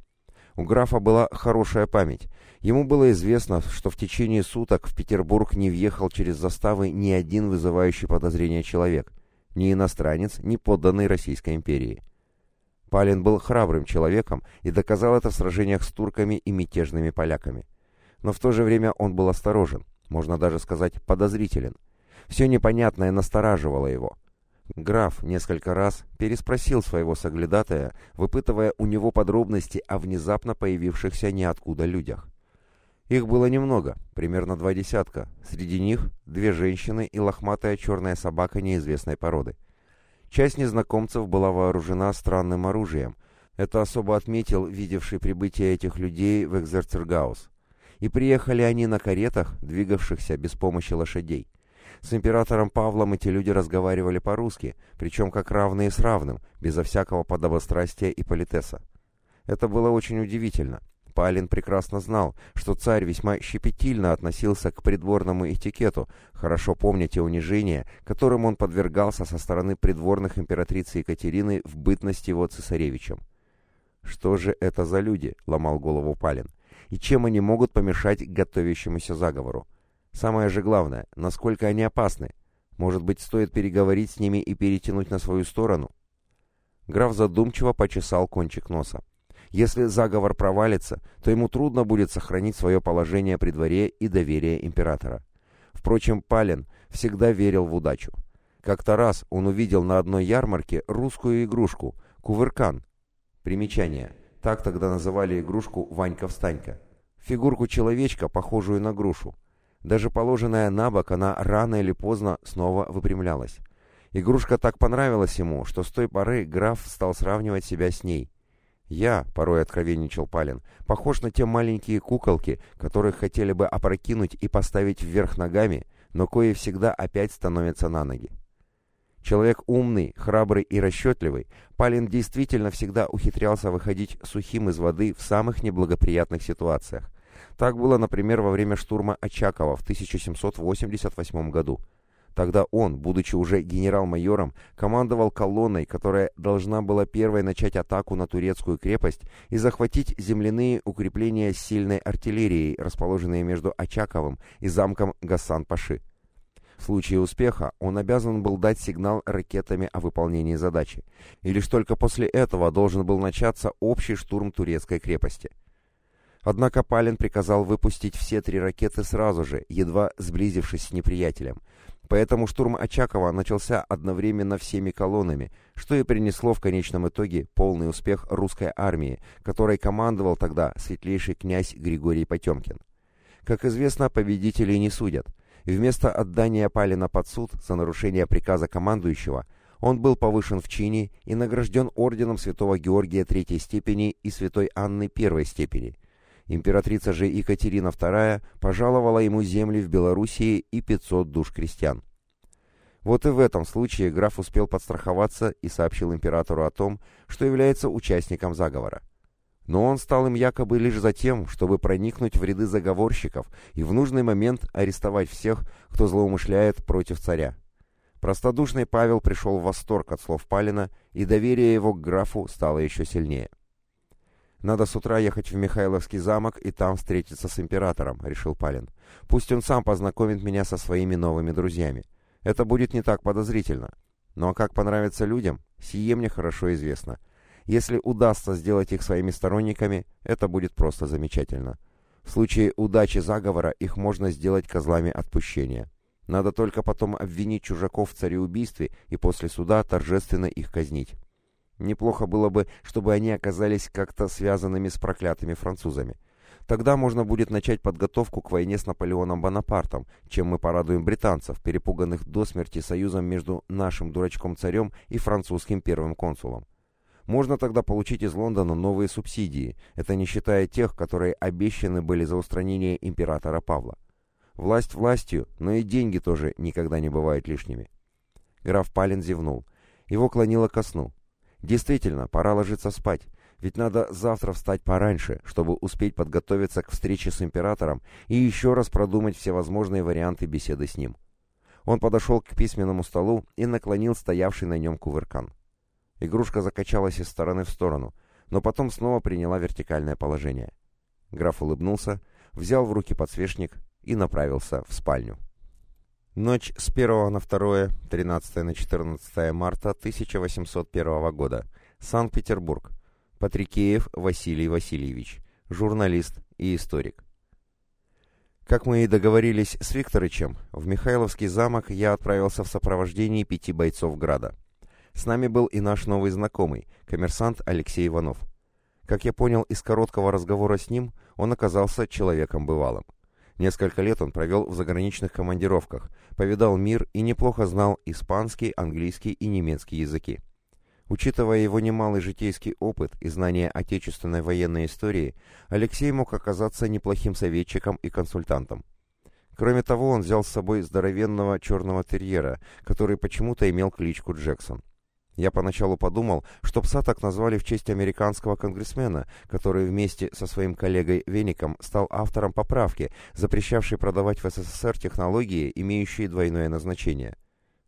У графа была хорошая память. Ему было известно, что в течение суток в Петербург не въехал через заставы ни один вызывающий подозрения человек, ни иностранец, ни подданный Российской империи. Палин был храбрым человеком и доказал это в сражениях с турками и мятежными поляками. Но в то же время он был осторожен, можно даже сказать подозрителен. Все непонятное настораживало его. Граф несколько раз переспросил своего соглядатая, выпытывая у него подробности о внезапно появившихся ниоткуда людях. Их было немного, примерно два десятка. Среди них две женщины и лохматая черная собака неизвестной породы. Часть незнакомцев была вооружена странным оружием. Это особо отметил видевший прибытие этих людей в Экзерцергаус. И приехали они на каретах, двигавшихся без помощи лошадей. С императором Павлом эти люди разговаривали по-русски, причем как равные с равным, безо всякого подобострастия и политеса. Это было очень удивительно. Палин прекрасно знал, что царь весьма щепетильно относился к придворному этикету, хорошо помня те унижения, которым он подвергался со стороны придворных императрицы Екатерины в бытность его цесаревичем. «Что же это за люди?» — ломал голову Палин. «И чем они могут помешать готовящемуся заговору? Самое же главное, насколько они опасны? Может быть, стоит переговорить с ними и перетянуть на свою сторону?» Граф задумчиво почесал кончик носа. Если заговор провалится, то ему трудно будет сохранить свое положение при дворе и доверие императора. Впрочем, Пален всегда верил в удачу. Как-то раз он увидел на одной ярмарке русскую игрушку – кувыркан. Примечание. Так тогда называли игрушку «Ванька-встанька». Фигурку человечка, похожую на грушу. Даже положенная на бок, она рано или поздно снова выпрямлялась. Игрушка так понравилась ему, что с той поры граф стал сравнивать себя с ней. Я, порой откровенничал Палин, похож на те маленькие куколки, которых хотели бы опрокинуть и поставить вверх ногами, но кое всегда опять становятся на ноги. Человек умный, храбрый и расчетливый, Палин действительно всегда ухитрялся выходить сухим из воды в самых неблагоприятных ситуациях. Так было, например, во время штурма Очакова в 1788 году – Тогда он, будучи уже генерал-майором, командовал колонной, которая должна была первой начать атаку на турецкую крепость и захватить земляные укрепления сильной артиллерией, расположенные между Очаковым и замком Гасан-Паши. В случае успеха он обязан был дать сигнал ракетами о выполнении задачи, и лишь только после этого должен был начаться общий штурм турецкой крепости. Однако Палин приказал выпустить все три ракеты сразу же, едва сблизившись с неприятелем – Поэтому штурм Очакова начался одновременно всеми колоннами, что и принесло в конечном итоге полный успех русской армии, которой командовал тогда светлейший князь Григорий Потемкин. Как известно, победителей не судят. Вместо отдания Палина под суд за нарушение приказа командующего, он был повышен в чине и награжден орденом святого Георгия третьей степени и святой Анны первой степени – Императрица же Екатерина II пожаловала ему земли в Белоруссии и 500 душ крестьян. Вот и в этом случае граф успел подстраховаться и сообщил императору о том, что является участником заговора. Но он стал им якобы лишь за тем, чтобы проникнуть в ряды заговорщиков и в нужный момент арестовать всех, кто злоумышляет против царя. Простодушный Павел пришел в восторг от слов Палина, и доверие его к графу стало еще сильнее. «Надо с утра ехать в Михайловский замок и там встретиться с императором», — решил Палин. «Пусть он сам познакомит меня со своими новыми друзьями. Это будет не так подозрительно. Ну а как понравится людям, сие мне хорошо известно. Если удастся сделать их своими сторонниками, это будет просто замечательно. В случае удачи заговора их можно сделать козлами отпущения. Надо только потом обвинить чужаков в цареубийстве и после суда торжественно их казнить». Неплохо было бы, чтобы они оказались как-то связанными с проклятыми французами. Тогда можно будет начать подготовку к войне с Наполеоном Бонапартом, чем мы порадуем британцев, перепуганных до смерти союзом между нашим дурачком-царем и французским первым консулом. Можно тогда получить из Лондона новые субсидии, это не считая тех, которые обещаны были за устранение императора Павла. Власть властью, но и деньги тоже никогда не бывают лишними. Граф Палин зевнул. Его клонило ко сну. Действительно, пора ложиться спать, ведь надо завтра встать пораньше, чтобы успеть подготовиться к встрече с императором и еще раз продумать все возможные варианты беседы с ним. Он подошел к письменному столу и наклонил стоявший на нем кувыркан. Игрушка закачалась из стороны в сторону, но потом снова приняла вертикальное положение. Граф улыбнулся, взял в руки подсвечник и направился в спальню. Ночь с 1 на 2, 13 на 14 марта 1801 года. Санкт-Петербург. Патрикеев Василий Васильевич, журналист и историк. Как мы и договорились с Викторычем, в Михайловский замок я отправился в сопровождении пяти бойцов Града. С нами был и наш новый знакомый, коммерсант Алексей Иванов. Как я понял из короткого разговора с ним, он оказался человеком бывалым. Несколько лет он провел в заграничных командировках, повидал мир и неплохо знал испанский, английский и немецкий языки. Учитывая его немалый житейский опыт и знание отечественной военной истории, Алексей мог оказаться неплохим советчиком и консультантом. Кроме того, он взял с собой здоровенного черного терьера, который почему-то имел кличку Джексон. Я поначалу подумал, что пса так назвали в честь американского конгрессмена, который вместе со своим коллегой Веником стал автором поправки, запрещавшей продавать в СССР технологии, имеющие двойное назначение.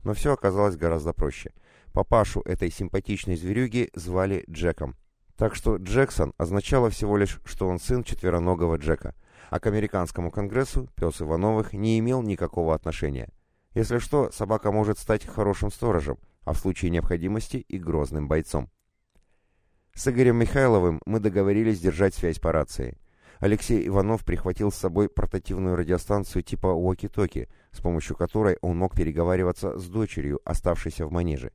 Но все оказалось гораздо проще – Папашу этой симпатичной зверюги звали Джеком. Так что Джексон означало всего лишь, что он сын четвероногого Джека, а к американскому конгрессу пес Ивановых не имел никакого отношения. Если что, собака может стать хорошим сторожем, а в случае необходимости и грозным бойцом. С Игорем Михайловым мы договорились держать связь по рации. Алексей Иванов прихватил с собой портативную радиостанцию типа «Уоки-токи», с помощью которой он мог переговариваться с дочерью, оставшейся в манеже.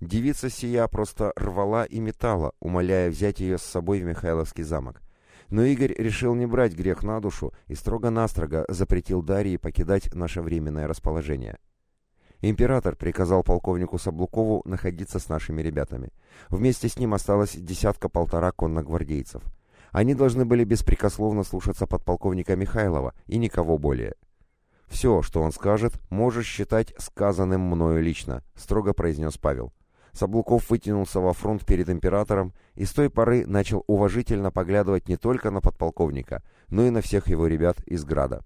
Девица сия просто рвала и метала, умоляя взять ее с собой в Михайловский замок. Но Игорь решил не брать грех на душу и строго-настрого запретил Дарье покидать наше временное расположение. Император приказал полковнику Саблукову находиться с нашими ребятами. Вместе с ним осталось десятка-полтора конногвардейцев. Они должны были беспрекословно слушаться подполковника Михайлова и никого более. «Все, что он скажет, можешь считать сказанным мною лично», — строго произнес Павел. Саблуков вытянулся во фронт перед императором и с той поры начал уважительно поглядывать не только на подполковника, но и на всех его ребят из Града.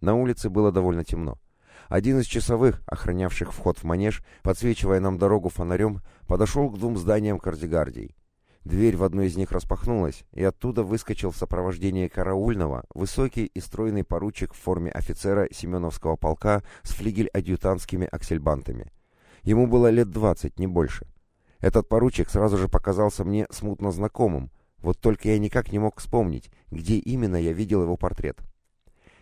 На улице было довольно темно. Один из часовых, охранявших вход в манеж, подсвечивая нам дорогу фонарем, подошел к двум зданиям кардигардий. Дверь в одну из них распахнулась, и оттуда выскочил в сопровождении караульного высокий и стройный поручик в форме офицера Семеновского полка с флигель-адъютантскими аксельбантами. Ему было лет двадцать, не больше. Этот поручик сразу же показался мне смутно знакомым, вот только я никак не мог вспомнить, где именно я видел его портрет.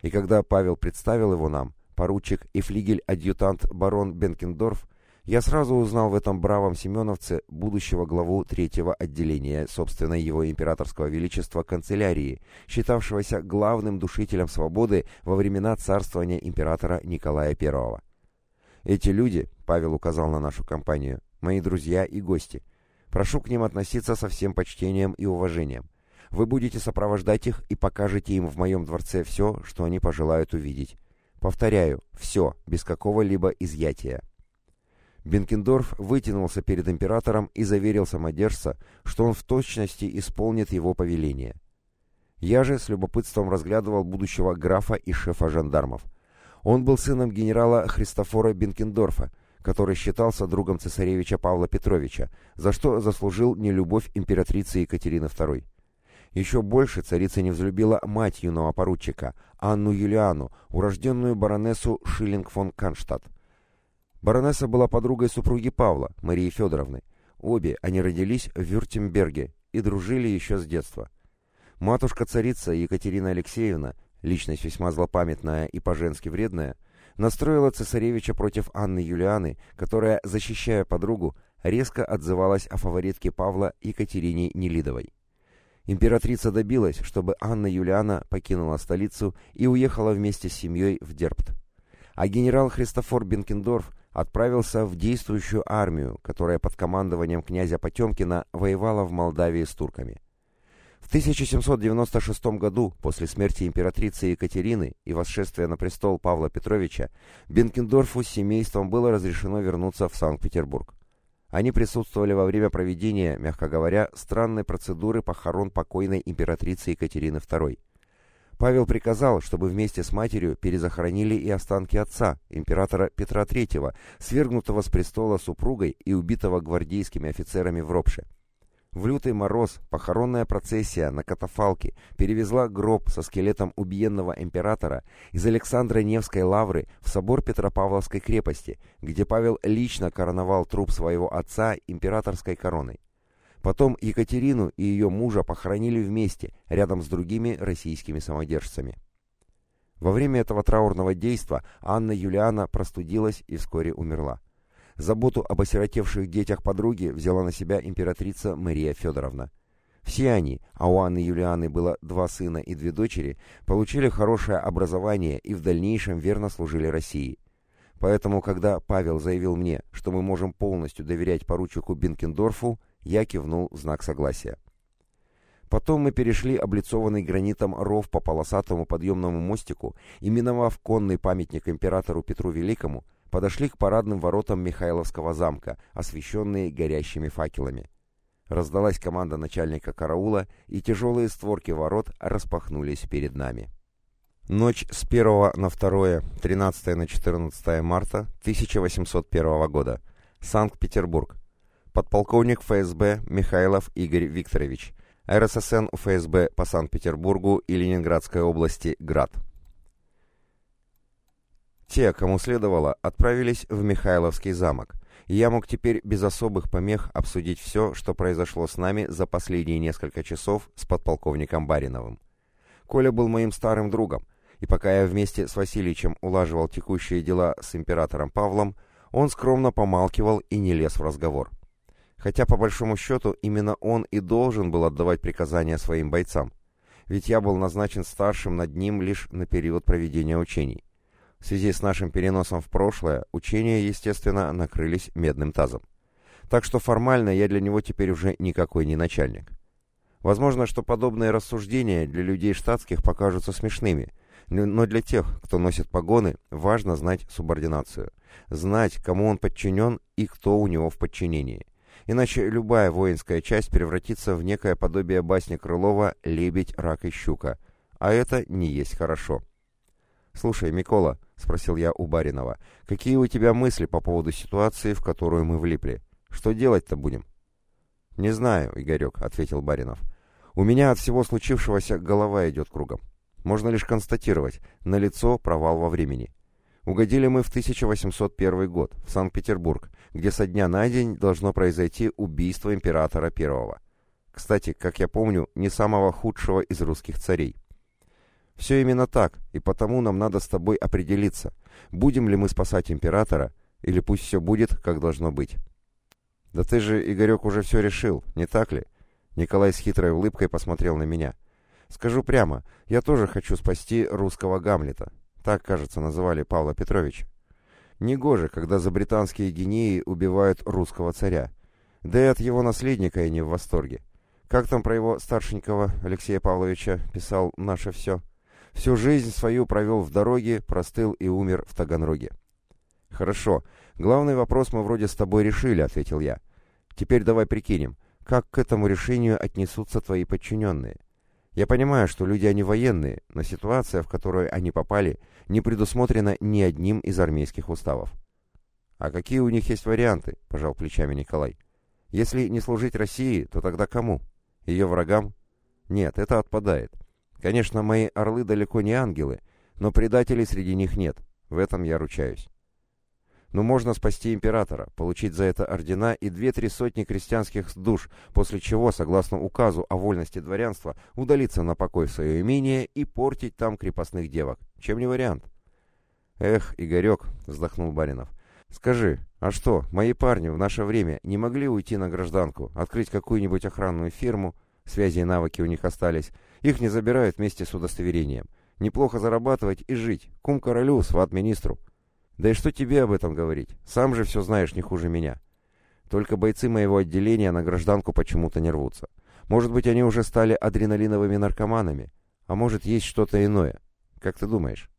И когда Павел представил его нам, поручик и флигель-адъютант барон Бенкендорф, я сразу узнал в этом бравом семеновце будущего главу третьего отделения, собственно, его императорского величества канцелярии, считавшегося главным душителем свободы во времена царствования императора Николая I. Эти люди, Павел указал на нашу компанию, мои друзья и гости. Прошу к ним относиться со всем почтением и уважением. Вы будете сопровождать их и покажете им в моем дворце все, что они пожелают увидеть. Повторяю, все, без какого-либо изъятия. Бенкендорф вытянулся перед императором и заверил самодержца, что он в точности исполнит его повеление. Я же с любопытством разглядывал будущего графа и шефа жандармов – он был сыном генерала Христофора Бенкендорфа, который считался другом цесаревича Павла Петровича, за что заслужил нелюбовь императрицы Екатерины II. Еще больше царица не взлюбила мать юного поручика, Анну Юлиану, урожденную баронессу Шиллинг фон Канштадт. Баронесса была подругой супруги Павла, Марии Федоровны. Обе они родились в Вюртемберге и дружили еще с детства. Матушка-царица Екатерина Алексеевна личность весьма злопамятная и по-женски вредная, настроила цесаревича против Анны Юлианы, которая, защищая подругу, резко отзывалась о фаворитке Павла Екатерине Нелидовой. Императрица добилась, чтобы Анна Юлиана покинула столицу и уехала вместе с семьей в Дербт. А генерал Христофор Бенкендорф отправился в действующую армию, которая под командованием князя Потемкина воевала в Молдавии с турками. В 1796 году, после смерти императрицы Екатерины и восшествия на престол Павла Петровича, Бенкендорфу с семейством было разрешено вернуться в Санкт-Петербург. Они присутствовали во время проведения, мягко говоря, странной процедуры похорон покойной императрицы Екатерины II. Павел приказал, чтобы вместе с матерью перезахоронили и останки отца, императора Петра III, свергнутого с престола супругой и убитого гвардейскими офицерами в Ропше. В лютый мороз похоронная процессия на катафалке перевезла гроб со скелетом убиенного императора из Александра Невской лавры в собор Петропавловской крепости, где Павел лично короновал труп своего отца императорской короной. Потом Екатерину и ее мужа похоронили вместе, рядом с другими российскими самодержцами. Во время этого траурного действа Анна Юлиана простудилась и вскоре умерла. Заботу об осиротевших детях подруги взяла на себя императрица Мария Федоровна. Все они, а у Анны Юлианы было два сына и две дочери, получили хорошее образование и в дальнейшем верно служили России. Поэтому, когда Павел заявил мне, что мы можем полностью доверять поручику Бинкендорфу, я кивнул в знак согласия. Потом мы перешли облицованный гранитом ров по полосатому подъемному мостику и, миновав конный памятник императору Петру Великому, подошли к парадным воротам Михайловского замка, освещенные горящими факелами. Раздалась команда начальника караула, и тяжелые створки ворот распахнулись перед нами. Ночь с 1 на 2, 13 на 14 марта 1801 года. Санкт-Петербург. Подполковник ФСБ Михайлов Игорь Викторович. РССН ФСБ по Санкт-Петербургу и Ленинградской области Град. Те, кому следовало, отправились в Михайловский замок, я мог теперь без особых помех обсудить все, что произошло с нами за последние несколько часов с подполковником Бариновым. Коля был моим старым другом, и пока я вместе с Васильевичем улаживал текущие дела с императором Павлом, он скромно помалкивал и не лез в разговор. Хотя, по большому счету, именно он и должен был отдавать приказания своим бойцам, ведь я был назначен старшим над ним лишь на период проведения учений. В связи с нашим переносом в прошлое, учения, естественно, накрылись медным тазом. Так что формально я для него теперь уже никакой не начальник. Возможно, что подобные рассуждения для людей штатских покажутся смешными, но для тех, кто носит погоны, важно знать субординацию, знать, кому он подчинен и кто у него в подчинении. Иначе любая воинская часть превратится в некое подобие басни Крылова «Лебедь, рак и щука», а это не есть хорошо. «Слушай, Микола», — спросил я у Баринова, — «какие у тебя мысли по поводу ситуации, в которую мы влипли? Что делать-то будем?» «Не знаю, Игорек», — ответил Баринов. «У меня от всего случившегося голова идет кругом. Можно лишь констатировать, налицо провал во времени. Угодили мы в 1801 год, в Санкт-Петербург, где со дня на день должно произойти убийство императора Первого. Кстати, как я помню, не самого худшего из русских царей. Все именно так, и потому нам надо с тобой определиться, будем ли мы спасать императора, или пусть все будет, как должно быть. Да ты же, Игорек, уже все решил, не так ли? Николай с хитрой улыбкой посмотрел на меня. Скажу прямо, я тоже хочу спасти русского Гамлета. Так, кажется, называли Павла Петровича. Негоже, когда за британские гинеи убивают русского царя. Да и от его наследника я не в восторге. Как там про его старшенького Алексея Павловича писал «Наше все»? Всю жизнь свою провел в дороге, простыл и умер в Таганроге. «Хорошо. Главный вопрос мы вроде с тобой решили», — ответил я. «Теперь давай прикинем, как к этому решению отнесутся твои подчиненные. Я понимаю, что люди они военные, но ситуация, в которую они попали, не предусмотрена ни одним из армейских уставов». «А какие у них есть варианты?» — пожал плечами Николай. «Если не служить России, то тогда кому? Ее врагам? Нет, это отпадает. Конечно, мои орлы далеко не ангелы, но предателей среди них нет. В этом я ручаюсь. Но можно спасти императора, получить за это ордена и две-три сотни крестьянских душ, после чего, согласно указу о вольности дворянства, удалиться на покой в свое имение и портить там крепостных девок. Чем не вариант? «Эх, Игорек», — вздохнул Баринов, — «скажи, а что, мои парни в наше время не могли уйти на гражданку, открыть какую-нибудь охранную фирму, связи и навыки у них остались, их не забирают вместе с удостоверением. Неплохо зарабатывать и жить. Кум королю, сват министру. Да и что тебе об этом говорить? Сам же все знаешь не хуже меня. Только бойцы моего отделения на гражданку почему-то не рвутся. Может быть, они уже стали адреналиновыми наркоманами. А может, есть что-то иное. Как ты думаешь?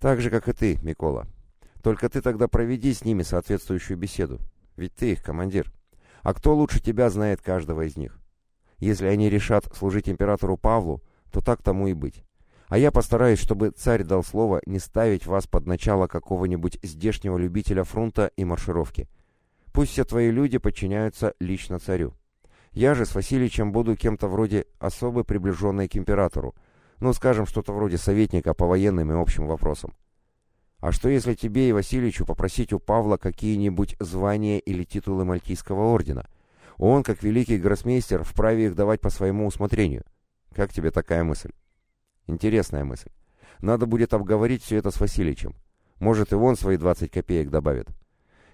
Так же, как и ты, Микола. Только ты тогда проведи с ними соответствующую беседу. Ведь ты их командир. А кто лучше тебя знает каждого из них? Если они решат служить императору Павлу, то так тому и быть. А я постараюсь, чтобы царь дал слово не ставить вас под начало какого-нибудь здешнего любителя фронта и маршировки. Пусть все твои люди подчиняются лично царю. Я же с Васильичем буду кем-то вроде особо приближенной к императору, ну, скажем, что-то вроде советника по военным и общим вопросам. А что если тебе и Васильичу попросить у Павла какие-нибудь звания или титулы Мальтийского ордена – Он, как великий гроссмейстер, вправе их давать по своему усмотрению. Как тебе такая мысль? Интересная мысль. Надо будет обговорить все это с Васильичем. Может, и он свои 20 копеек добавит.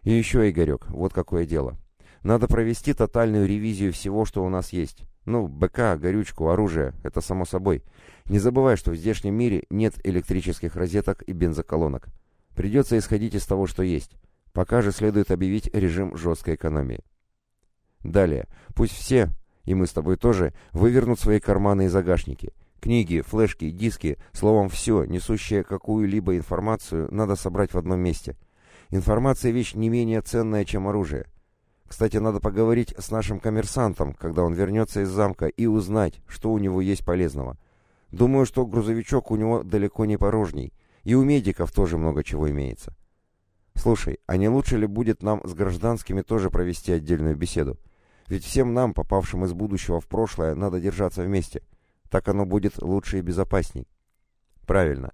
И еще, Игорек, вот какое дело. Надо провести тотальную ревизию всего, что у нас есть. Ну, БК, горючку, оружие, это само собой. Не забывай, что в здешнем мире нет электрических розеток и бензоколонок. Придется исходить из того, что есть. Пока же следует объявить режим жесткой экономии. Далее, пусть все, и мы с тобой тоже, вывернут свои карманы и загашники. Книги, флешки, диски, словом, все, несущее какую-либо информацию, надо собрать в одном месте. Информация – вещь не менее ценная, чем оружие. Кстати, надо поговорить с нашим коммерсантом, когда он вернется из замка, и узнать, что у него есть полезного. Думаю, что грузовичок у него далеко не порожний, и у медиков тоже много чего имеется. Слушай, а не лучше ли будет нам с гражданскими тоже провести отдельную беседу? Ведь всем нам, попавшим из будущего в прошлое, надо держаться вместе. Так оно будет лучше и безопасней. Правильно.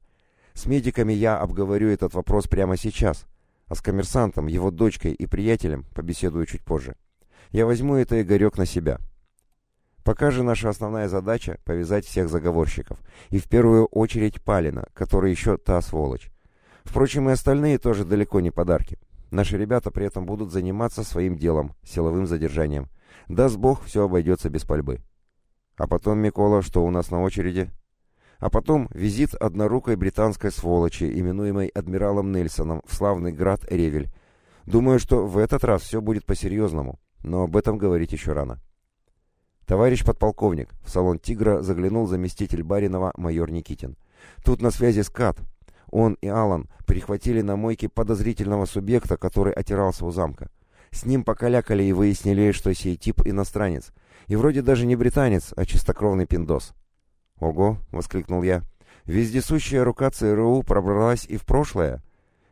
С медиками я обговорю этот вопрос прямо сейчас, а с коммерсантом, его дочкой и приятелем побеседую чуть позже. Я возьму это Игорек на себя. Пока же наша основная задача — повязать всех заговорщиков. И в первую очередь Палена, который еще та сволочь. Впрочем, и остальные тоже далеко не подарки. Наши ребята при этом будут заниматься своим делом, силовым задержанием. Даст Бог, все обойдется без пальбы. А потом, Микола, что у нас на очереди? А потом визит однорукой британской сволочи, именуемой адмиралом Нельсоном, в славный град Ревель. Думаю, что в этот раз все будет по-серьезному, но об этом говорить еще рано. «Товарищ подполковник», — в салон «Тигра» заглянул заместитель Баринова майор Никитин. «Тут на связи скат. Он и Алан перехватили на мойке подозрительного субъекта, который отирался у замка. С ним покалякали и выяснили, что сей тип иностранец. И вроде даже не британец, а чистокровный пиндос. «Ого!» — воскликнул я. «Вездесущая рука ЦРУ пробралась и в прошлое.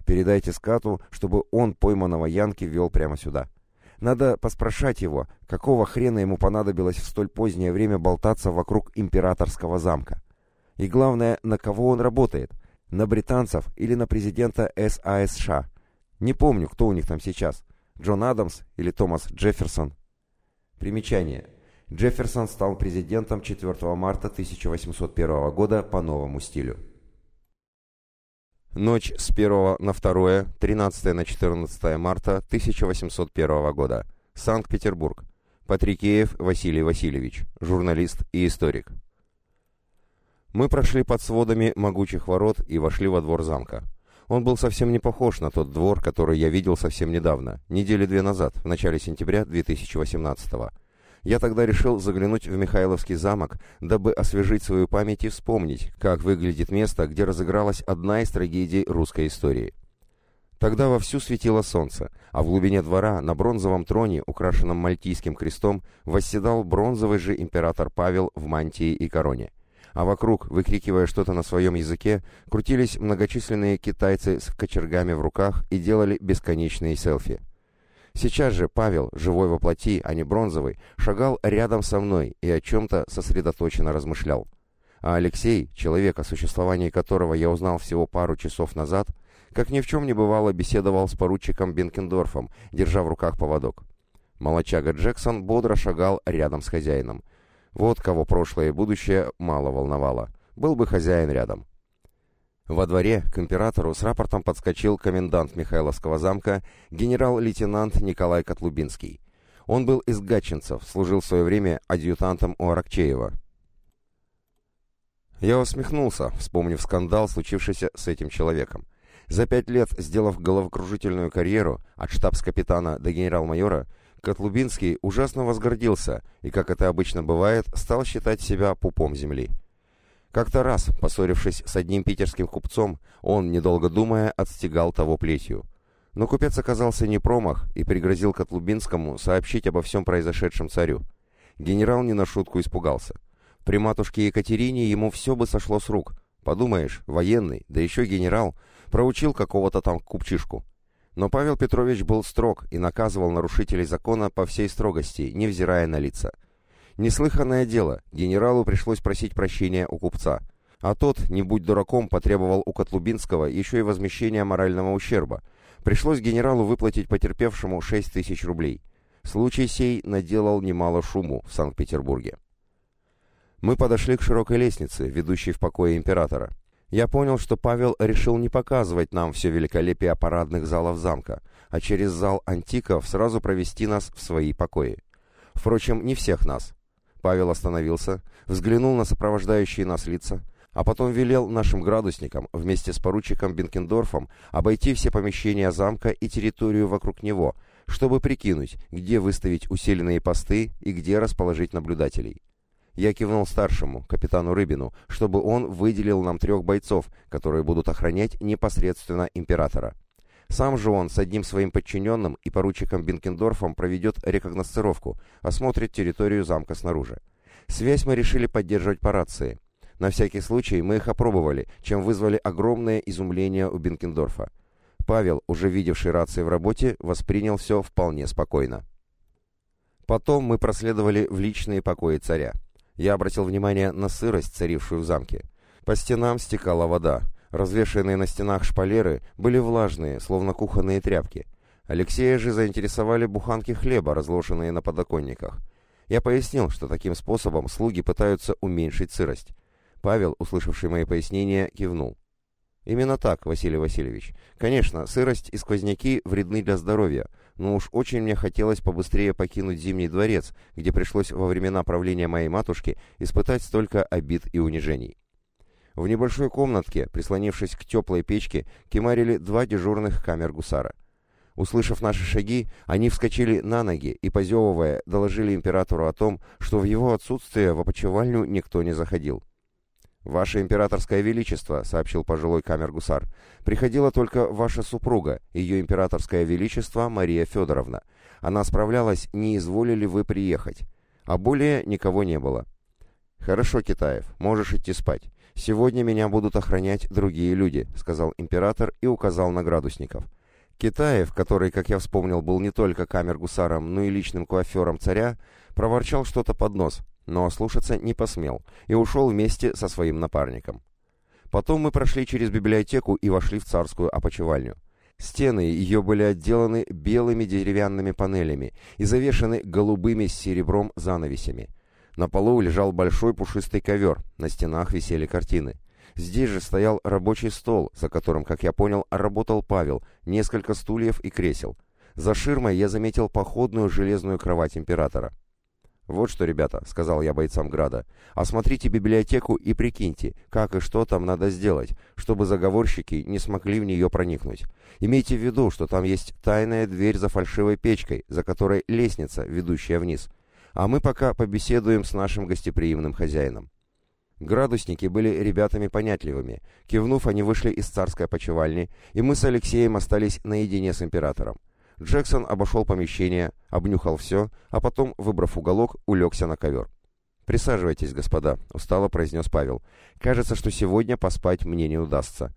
Передайте скату, чтобы он пойманного Янки вел прямо сюда. Надо поспрашать его, какого хрена ему понадобилось в столь позднее время болтаться вокруг императорского замка. И главное, на кого он работает — на британцев или на президента САСШ. Не помню, кто у них там сейчас. Джон Адамс или Томас Джефферсон. Примечание. Джефферсон стал президентом 4 марта 1801 года по новому стилю. Ночь с 1 на 2, 13 на 14 марта 1801 года. Санкт-Петербург. Патрикеев Василий Васильевич, журналист и историк. Мы прошли под сводами могучих ворот и вошли во двор замка. Он был совсем не похож на тот двор, который я видел совсем недавно, недели две назад, в начале сентября 2018 -го. Я тогда решил заглянуть в Михайловский замок, дабы освежить свою память и вспомнить, как выглядит место, где разыгралась одна из трагедий русской истории. Тогда вовсю светило солнце, а в глубине двора, на бронзовом троне, украшенном мальтийским крестом, восседал бронзовый же император Павел в мантии и короне а вокруг, выкрикивая что-то на своем языке, крутились многочисленные китайцы с кочергами в руках и делали бесконечные селфи. Сейчас же Павел, живой во плоти, а не бронзовый, шагал рядом со мной и о чем-то сосредоточенно размышлял. А Алексей, человек, о существовании которого я узнал всего пару часов назад, как ни в чем не бывало, беседовал с поручиком Бенкендорфом, держа в руках поводок. Молочага Джексон бодро шагал рядом с хозяином. Вот кого прошлое и будущее мало волновало. Был бы хозяин рядом. Во дворе к императору с рапортом подскочил комендант Михайловского замка генерал-лейтенант Николай Котлубинский. Он был из Гатчинцев, служил в свое время адъютантом у Аракчеева. Я усмехнулся, вспомнив скандал, случившийся с этим человеком. За пять лет, сделав головокружительную карьеру от штабс-капитана до генерал-майора, Котлубинский ужасно возгордился и, как это обычно бывает, стал считать себя пупом земли. Как-то раз, поссорившись с одним питерским купцом, он, недолго думая, отстегал того плетью. Но купец оказался не промах и пригрозил Котлубинскому сообщить обо всем произошедшем царю. Генерал не на шутку испугался. При матушке Екатерине ему все бы сошло с рук. Подумаешь, военный, да еще генерал, проучил какого-то там купчишку. Но Павел Петрович был строг и наказывал нарушителей закона по всей строгости, невзирая на лица. Неслыханное дело, генералу пришлось просить прощения у купца. А тот, не будь дураком, потребовал у Котлубинского еще и возмещения морального ущерба. Пришлось генералу выплатить потерпевшему 6 тысяч рублей. Случай сей наделал немало шуму в Санкт-Петербурге. Мы подошли к широкой лестнице, ведущей в покое императора. Я понял, что Павел решил не показывать нам все великолепие парадных залов замка, а через зал антиков сразу провести нас в свои покои. Впрочем, не всех нас. Павел остановился, взглянул на сопровождающие нас лица, а потом велел нашим градусникам вместе с поручиком Бенкендорфом обойти все помещения замка и территорию вокруг него, чтобы прикинуть, где выставить усиленные посты и где расположить наблюдателей. Я кивнул старшему, капитану Рыбину, чтобы он выделил нам трех бойцов, которые будут охранять непосредственно императора. Сам же он с одним своим подчиненным и поручиком Бенкендорфом проведет рекогносцировку, осмотрит территорию замка снаружи. Связь мы решили поддерживать по рации. На всякий случай мы их опробовали, чем вызвали огромное изумление у Бенкендорфа. Павел, уже видевший рации в работе, воспринял все вполне спокойно. Потом мы проследовали в личные покои царя. Я обратил внимание на сырость, царившую в замке. По стенам стекала вода. Развешенные на стенах шпалеры были влажные, словно кухонные тряпки. Алексея же заинтересовали буханки хлеба, разложенные на подоконниках. Я пояснил, что таким способом слуги пытаются уменьшить сырость. Павел, услышавший мои пояснения, кивнул. «Именно так, Василий Васильевич. Конечно, сырость и сквозняки вредны для здоровья, но уж очень мне хотелось побыстрее покинуть Зимний дворец, где пришлось во времена правления моей матушки испытать столько обид и унижений. В небольшой комнатке, прислонившись к теплой печке, кемарили два дежурных камер гусара. Услышав наши шаги, они вскочили на ноги и, позевывая, доложили императору о том, что в его отсутствие в опочивальню никто не заходил. «Ваше императорское величество», — сообщил пожилой камер-гусар, — «приходила только ваша супруга, ее императорское величество Мария Федоровна. Она справлялась, не изволили вы приехать. А более никого не было». «Хорошо, Китаев, можешь идти спать. Сегодня меня будут охранять другие люди», — сказал император и указал на градусников. Китаев, который, как я вспомнил, был не только камер-гусаром, но и личным куафером царя, проворчал что-то под нос, но ослушаться не посмел и ушел вместе со своим напарником. Потом мы прошли через библиотеку и вошли в царскую опочивальню. Стены ее были отделаны белыми деревянными панелями и завешаны голубыми с серебром занавесями. На полу лежал большой пушистый ковер, на стенах висели картины. Здесь же стоял рабочий стол, за которым, как я понял, работал Павел, несколько стульев и кресел. За ширмой я заметил походную железную кровать императора. «Вот что, ребята», — сказал я бойцам Града, — «осмотрите библиотеку и прикиньте, как и что там надо сделать, чтобы заговорщики не смогли в нее проникнуть. Имейте в виду, что там есть тайная дверь за фальшивой печкой, за которой лестница, ведущая вниз. А мы пока побеседуем с нашим гостеприимным хозяином». Градусники были ребятами понятливыми. Кивнув, они вышли из царской опочивальни, и мы с Алексеем остались наедине с императором. Джексон обошел помещение, обнюхал все, а потом, выбрав уголок, улегся на ковер. «Присаживайтесь, господа», — устало произнес Павел. «Кажется, что сегодня поспать мне не удастся».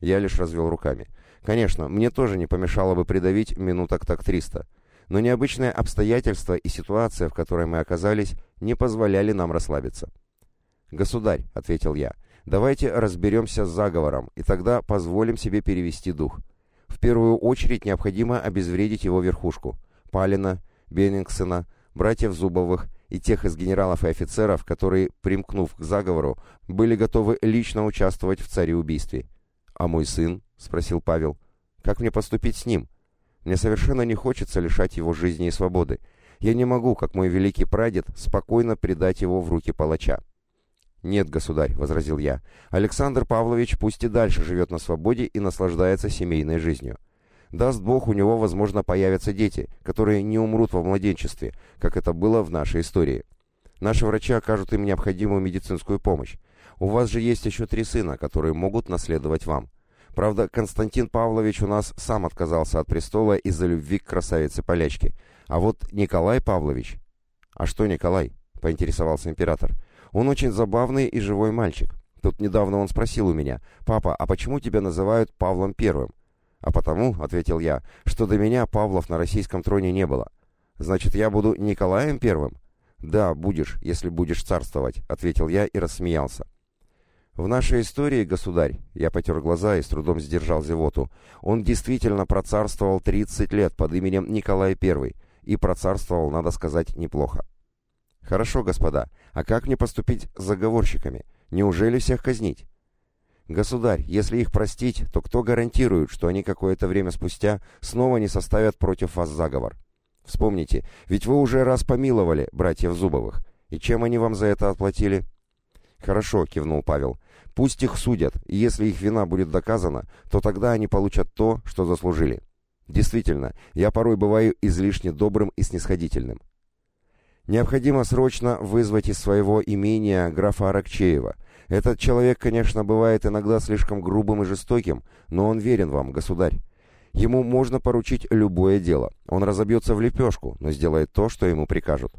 Я лишь развел руками. «Конечно, мне тоже не помешало бы придавить минуток так триста. Но необычные обстоятельства и ситуация, в которой мы оказались, не позволяли нам расслабиться». «Государь», — ответил я, — «давайте разберемся с заговором, и тогда позволим себе перевести дух». В первую очередь необходимо обезвредить его верхушку – Палина, Беннингсона, братьев Зубовых и тех из генералов и офицеров, которые, примкнув к заговору, были готовы лично участвовать в цареубийстве. «А мой сын?» – спросил Павел. «Как мне поступить с ним? Мне совершенно не хочется лишать его жизни и свободы. Я не могу, как мой великий прадед, спокойно предать его в руки палача». «Нет, государь», — возразил я, — «Александр Павлович пусть и дальше живет на свободе и наслаждается семейной жизнью. Даст Бог, у него, возможно, появятся дети, которые не умрут во младенчестве, как это было в нашей истории. Наши врачи окажут им необходимую медицинскую помощь. У вас же есть еще три сына, которые могут наследовать вам. Правда, Константин Павлович у нас сам отказался от престола из-за любви к красавице-полячке. А вот Николай Павлович... «А что Николай?» — поинтересовался император. Он очень забавный и живой мальчик. Тут недавно он спросил у меня, «Папа, а почему тебя называют Павлом Первым?» «А потому», — ответил я, — «что до меня Павлов на российском троне не было». «Значит, я буду Николаем Первым?» «Да, будешь, если будешь царствовать», — ответил я и рассмеялся. В нашей истории, государь, я потер глаза и с трудом сдержал зевоту, он действительно процарствовал 30 лет под именем Николай I, и процарствовал, надо сказать, неплохо. Хорошо, господа, а как мне поступить с заговорщиками? Неужели всех казнить? Государь, если их простить, то кто гарантирует, что они какое-то время спустя снова не составят против вас заговор? Вспомните, ведь вы уже раз помиловали братьев Зубовых. И чем они вам за это отплатили? Хорошо, кивнул Павел. Пусть их судят, и если их вина будет доказана, то тогда они получат то, что заслужили. Действительно, я порой бываю излишне добрым и снисходительным. Необходимо срочно вызвать из своего имения графа Аракчеева. Этот человек, конечно, бывает иногда слишком грубым и жестоким, но он верен вам, государь. Ему можно поручить любое дело. Он разобьется в лепешку, но сделает то, что ему прикажут.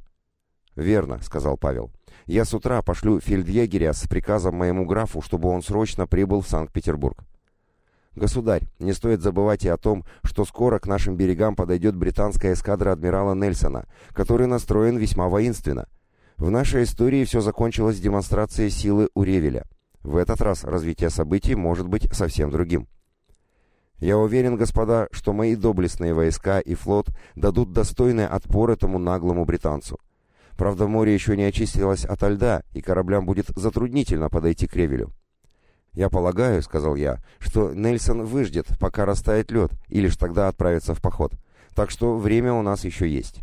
«Верно», — сказал Павел. «Я с утра пошлю фельдъегеря с приказом моему графу, чтобы он срочно прибыл в Санкт-Петербург. Государь, не стоит забывать и о том, что скоро к нашим берегам подойдет британская эскадра адмирала Нельсона, который настроен весьма воинственно. В нашей истории все закончилось демонстрацией силы у Ревеля. В этот раз развитие событий может быть совсем другим. Я уверен, господа, что мои доблестные войска и флот дадут достойный отпор этому наглому британцу. Правда, море еще не очистилось от льда, и кораблям будет затруднительно подойти к Ревелю. «Я полагаю, — сказал я, — что Нельсон выждет, пока растает лед, и лишь тогда отправится в поход. Так что время у нас еще есть».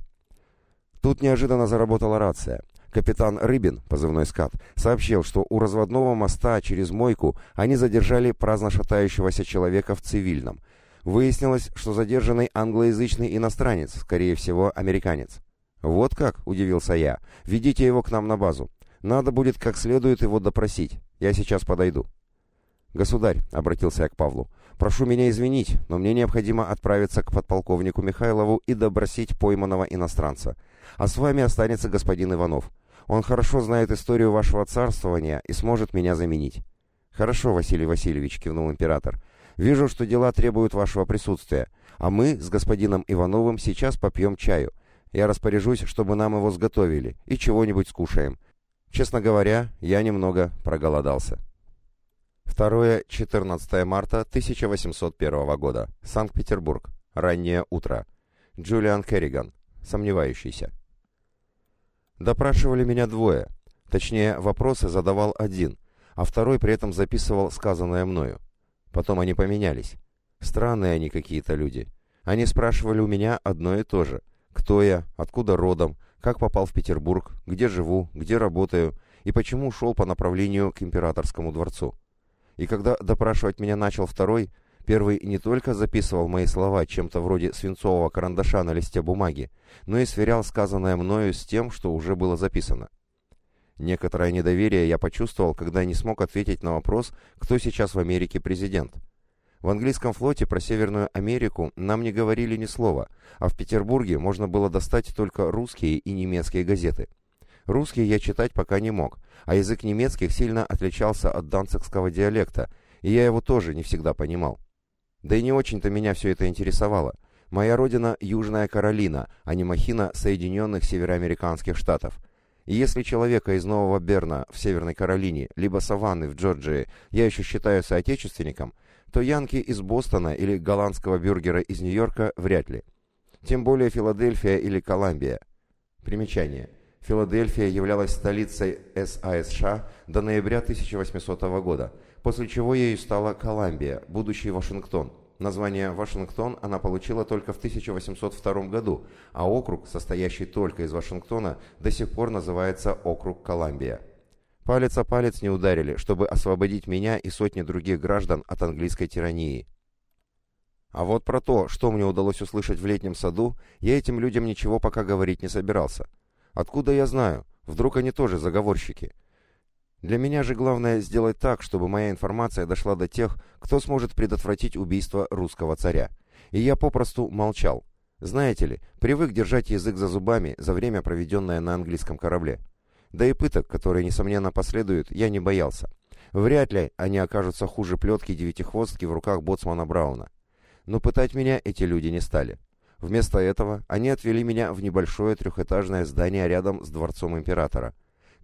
Тут неожиданно заработала рация. Капитан Рыбин, позывной «Скат», сообщил, что у разводного моста через Мойку они задержали праздно шатающегося человека в цивильном. Выяснилось, что задержанный англоязычный иностранец, скорее всего, американец. «Вот как?» — удивился я. «Ведите его к нам на базу. Надо будет как следует его допросить. Я сейчас подойду». «Государь», — обратился я к Павлу, — «прошу меня извинить, но мне необходимо отправиться к подполковнику Михайлову и допросить пойманного иностранца. А с вами останется господин Иванов. Он хорошо знает историю вашего царствования и сможет меня заменить». «Хорошо, Василий Васильевич», — кивнул император. «Вижу, что дела требуют вашего присутствия, а мы с господином Ивановым сейчас попьем чаю. Я распоряжусь, чтобы нам его сготовили, и чего-нибудь скушаем. Честно говоря, я немного проголодался». 2-14 марта 1801 года. Санкт-Петербург. Раннее утро. Джулиан Керриган. Сомневающийся. Допрашивали меня двое. Точнее, вопросы задавал один, а второй при этом записывал сказанное мною. Потом они поменялись. Странные они какие-то люди. Они спрашивали у меня одно и то же. Кто я, откуда родом, как попал в Петербург, где живу, где работаю и почему ушел по направлению к императорскому дворцу. И когда допрашивать меня начал второй, первый не только записывал мои слова чем-то вроде свинцового карандаша на листе бумаги, но и сверял сказанное мною с тем, что уже было записано. Некоторое недоверие я почувствовал, когда не смог ответить на вопрос, кто сейчас в Америке президент. В английском флоте про Северную Америку нам не говорили ни слова, а в Петербурге можно было достать только русские и немецкие газеты – Русский я читать пока не мог, а язык немецких сильно отличался от данцикского диалекта, и я его тоже не всегда понимал. Да и не очень-то меня все это интересовало. Моя родина – Южная Каролина, а не махина Соединенных Североамериканских Штатов. И если человека из Нового Берна в Северной Каролине, либо Саванны в Джорджии я еще считаю соотечественником, то янки из Бостона или голландского бюргера из Нью-Йорка вряд ли. Тем более Филадельфия или Колумбия. Примечание – Филадельфия являлась столицей САСШ до ноября 1800 года, после чего ею стала Колумбия, будущий Вашингтон. Название Вашингтон она получила только в 1802 году, а округ, состоящий только из Вашингтона, до сих пор называется округ Колумбия. Палец о палец не ударили, чтобы освободить меня и сотни других граждан от английской тирании. А вот про то, что мне удалось услышать в летнем саду, я этим людям ничего пока говорить не собирался. Откуда я знаю? Вдруг они тоже заговорщики? Для меня же главное сделать так, чтобы моя информация дошла до тех, кто сможет предотвратить убийство русского царя. И я попросту молчал. Знаете ли, привык держать язык за зубами за время, проведенное на английском корабле. Да и пыток, которые, несомненно, последуют, я не боялся. Вряд ли они окажутся хуже плетки девятихвостки в руках боцмана Брауна. Но пытать меня эти люди не стали. Вместо этого они отвели меня в небольшое трехэтажное здание рядом с дворцом императора.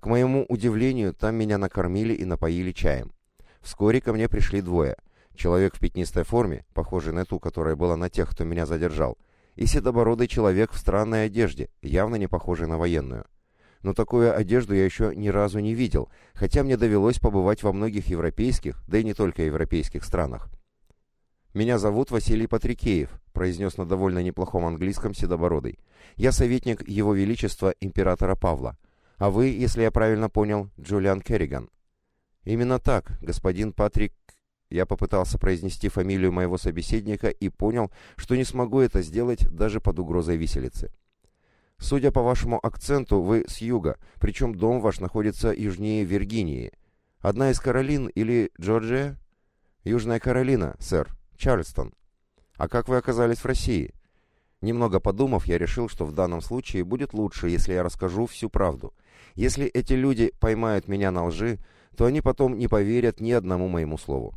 К моему удивлению, там меня накормили и напоили чаем. Вскоре ко мне пришли двое. Человек в пятнистой форме, похожий на ту, которая была на тех, кто меня задержал, и седобородый человек в странной одежде, явно не похожей на военную. Но такую одежду я еще ни разу не видел, хотя мне довелось побывать во многих европейских, да и не только европейских странах. «Меня зовут Василий Патрикеев», — произнес на довольно неплохом английском седобородый. «Я советник Его Величества императора Павла. А вы, если я правильно понял, Джулиан Керриган». «Именно так, господин Патрик...» Я попытался произнести фамилию моего собеседника и понял, что не смогу это сделать даже под угрозой виселицы. «Судя по вашему акценту, вы с юга, причем дом ваш находится южнее Виргинии. Одна из Каролин или Джорджия?» «Южная Каролина, сэр», Чарльстон. А как вы оказались в России? Немного подумав, я решил, что в данном случае будет лучше, если я расскажу всю правду. Если эти люди поймают меня на лжи, то они потом не поверят ни одному моему слову.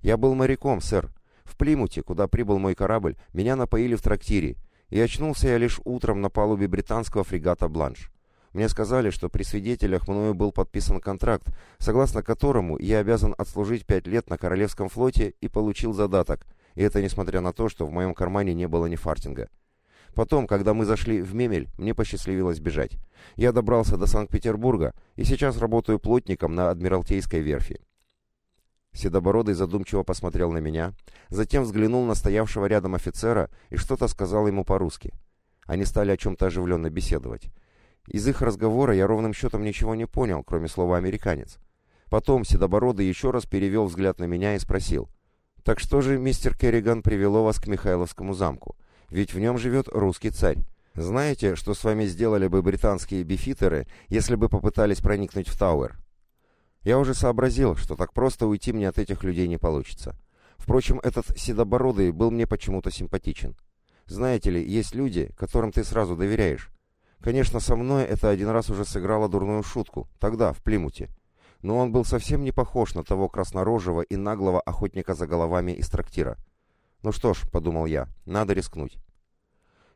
Я был моряком, сэр. В Плимуте, куда прибыл мой корабль, меня напоили в трактире, и очнулся я лишь утром на палубе британского фрегата «Бланш». Мне сказали, что при свидетелях мною был подписан контракт, согласно которому я обязан отслужить пять лет на Королевском флоте и получил задаток, и это несмотря на то, что в моем кармане не было ни фартинга. Потом, когда мы зашли в Мемель, мне посчастливилось бежать. Я добрался до Санкт-Петербурга и сейчас работаю плотником на Адмиралтейской верфи. Седобородый задумчиво посмотрел на меня, затем взглянул на стоявшего рядом офицера и что-то сказал ему по-русски. Они стали о чем-то оживленно беседовать. Из их разговора я ровным счетом ничего не понял, кроме слова «американец». Потом Седобородый еще раз перевел взгляд на меня и спросил. «Так что же, мистер Керриган, привело вас к Михайловскому замку? Ведь в нем живет русский царь. Знаете, что с вами сделали бы британские бифитеры, если бы попытались проникнуть в Тауэр?» Я уже сообразил, что так просто уйти мне от этих людей не получится. Впрочем, этот Седобородый был мне почему-то симпатичен. Знаете ли, есть люди, которым ты сразу доверяешь. Конечно, со мной это один раз уже сыграло дурную шутку, тогда, в Плимуте. Но он был совсем не похож на того краснорожего и наглого охотника за головами из трактира. «Ну что ж», — подумал я, — «надо рискнуть».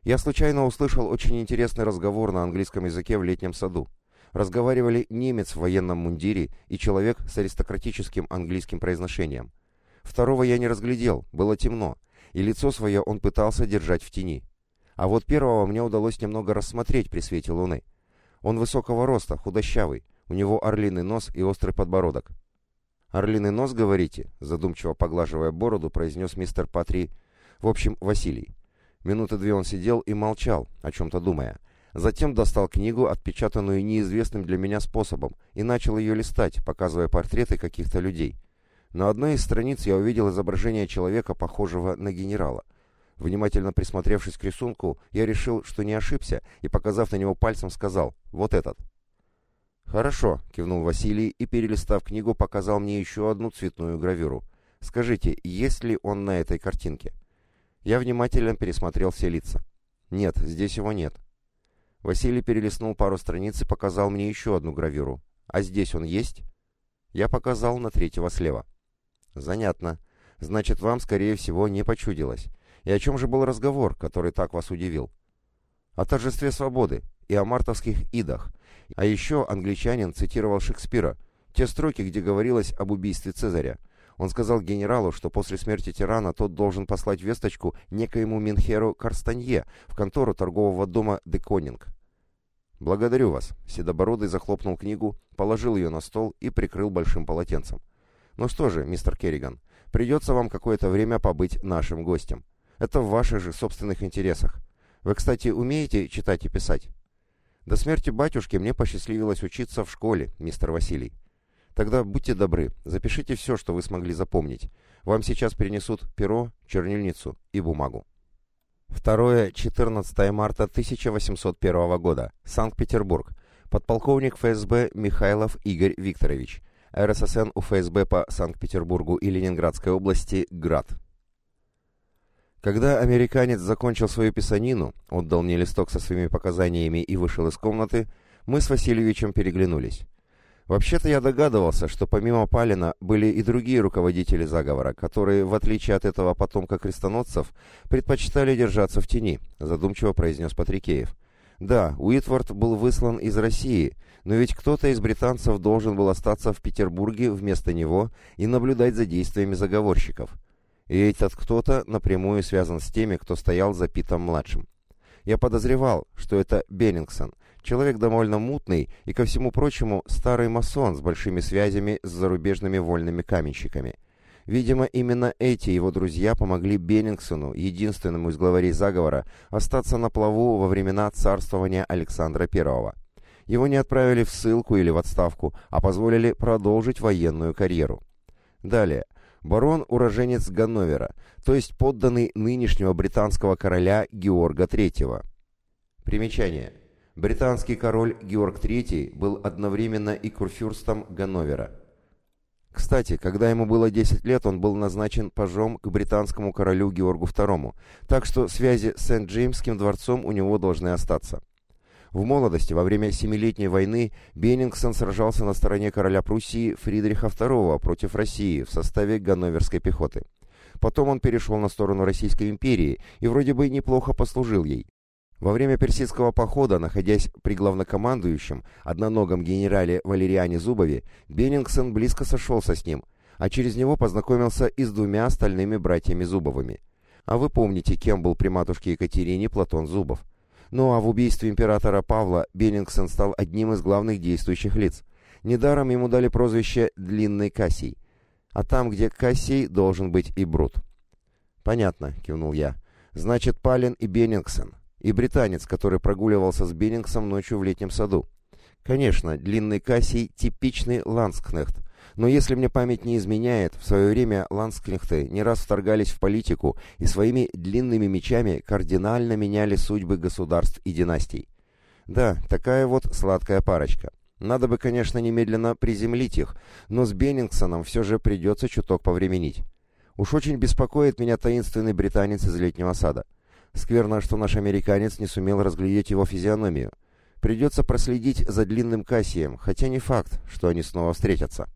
Я случайно услышал очень интересный разговор на английском языке в летнем саду. Разговаривали немец в военном мундире и человек с аристократическим английским произношением. Второго я не разглядел, было темно, и лицо свое он пытался держать в тени. А вот первого мне удалось немного рассмотреть при свете луны. Он высокого роста, худощавый, у него орлиный нос и острый подбородок. «Орлиный нос, говорите?» — задумчиво поглаживая бороду, произнес мистер Патри. «В общем, Василий». Минуты две он сидел и молчал, о чем-то думая. Затем достал книгу, отпечатанную неизвестным для меня способом, и начал ее листать, показывая портреты каких-то людей. На одной из страниц я увидел изображение человека, похожего на генерала. Внимательно присмотревшись к рисунку, я решил, что не ошибся, и, показав на него пальцем, сказал «Вот этот». «Хорошо», — кивнул Василий и, перелистав книгу, показал мне еще одну цветную гравюру. «Скажите, есть ли он на этой картинке?» Я внимательно пересмотрел все лица. «Нет, здесь его нет». Василий перелистнул пару страниц и показал мне еще одну гравюру. «А здесь он есть?» Я показал на третьего слева. «Занятно. Значит, вам, скорее всего, не почудилось. И о чем же был разговор, который так вас удивил? О торжестве свободы и о мартовских идах. А еще англичанин цитировал Шекспира, те строки, где говорилось об убийстве Цезаря. Он сказал генералу, что после смерти тирана тот должен послать весточку некоему Минхеру Карстанье в контору торгового дома Деконинг. «Благодарю вас», — Седобородый захлопнул книгу, положил ее на стол и прикрыл большим полотенцем. «Ну что же, мистер Керриган, придется вам какое-то время побыть нашим гостем. Это в ваших же собственных интересах. Вы, кстати, умеете читать и писать? До смерти батюшки мне посчастливилось учиться в школе, мистер Василий. Тогда будьте добры, запишите все, что вы смогли запомнить. Вам сейчас принесут перо, чернильницу и бумагу. 2-14 марта 1801 года. Санкт-Петербург. Подполковник ФСБ Михайлов Игорь Викторович. РССН УФСБ по Санкт-Петербургу и Ленинградской области ГРАД. Когда американец закончил свою писанину, отдал мне листок со своими показаниями и вышел из комнаты, мы с Васильевичем переглянулись. Вообще-то я догадывался, что помимо Палина были и другие руководители заговора, которые, в отличие от этого потомка крестоносцев, предпочитали держаться в тени, задумчиво произнес Патрикеев. Да, Уитворд был выслан из России, но ведь кто-то из британцев должен был остаться в Петербурге вместо него и наблюдать за действиями заговорщиков. И этот кто-то напрямую связан с теми, кто стоял за Питом-младшим. Я подозревал, что это Беннингсон, человек довольно мутный и, ко всему прочему, старый масон с большими связями с зарубежными вольными каменщиками. Видимо, именно эти его друзья помогли Беннингсону, единственному из главарей заговора, остаться на плаву во времена царствования Александра I. Его не отправили в ссылку или в отставку, а позволили продолжить военную карьеру. Далее. Барон – уроженец Ганновера, то есть подданный нынешнего британского короля Георга III. Примечание. Британский король Георг III был одновременно и курфюрстом Ганновера. Кстати, когда ему было 10 лет, он был назначен пажом к британскому королю Георгу II, так что связи с Сент-Джеймским дворцом у него должны остаться. В молодости, во время Семилетней войны, Беннингсон сражался на стороне короля Пруссии Фридриха II против России в составе ганноверской пехоты. Потом он перешел на сторону Российской империи и вроде бы неплохо послужил ей. Во время персидского похода, находясь при главнокомандующем, одноногом генерале Валериане Зубове, Беннингсон близко сошелся с ним, а через него познакомился и с двумя остальными братьями Зубовыми. А вы помните, кем был при матушке Екатерине Платон Зубов? Ну а в убийстве императора Павла Беннингсон стал одним из главных действующих лиц. Недаром ему дали прозвище «Длинный Кассий». А там, где Кассий, должен быть и Брут. «Понятно», — кивнул я. «Значит, Палин и Беннингсон. И британец, который прогуливался с Беннингсом ночью в летнем саду. Конечно, Длинный Кассий — типичный ланскнехт, но если мне память не изменяет, в свое время ланскнехты не раз вторгались в политику и своими длинными мечами кардинально меняли судьбы государств и династий. Да, такая вот сладкая парочка. Надо бы, конечно, немедленно приземлить их, но с Беннингсоном все же придется чуток повременить. Уж очень беспокоит меня таинственный британец из летнего сада. Скверно, что наш американец не сумел разглядеть его физиономию. Придется проследить за длинным Кассием, хотя не факт, что они снова встретятся.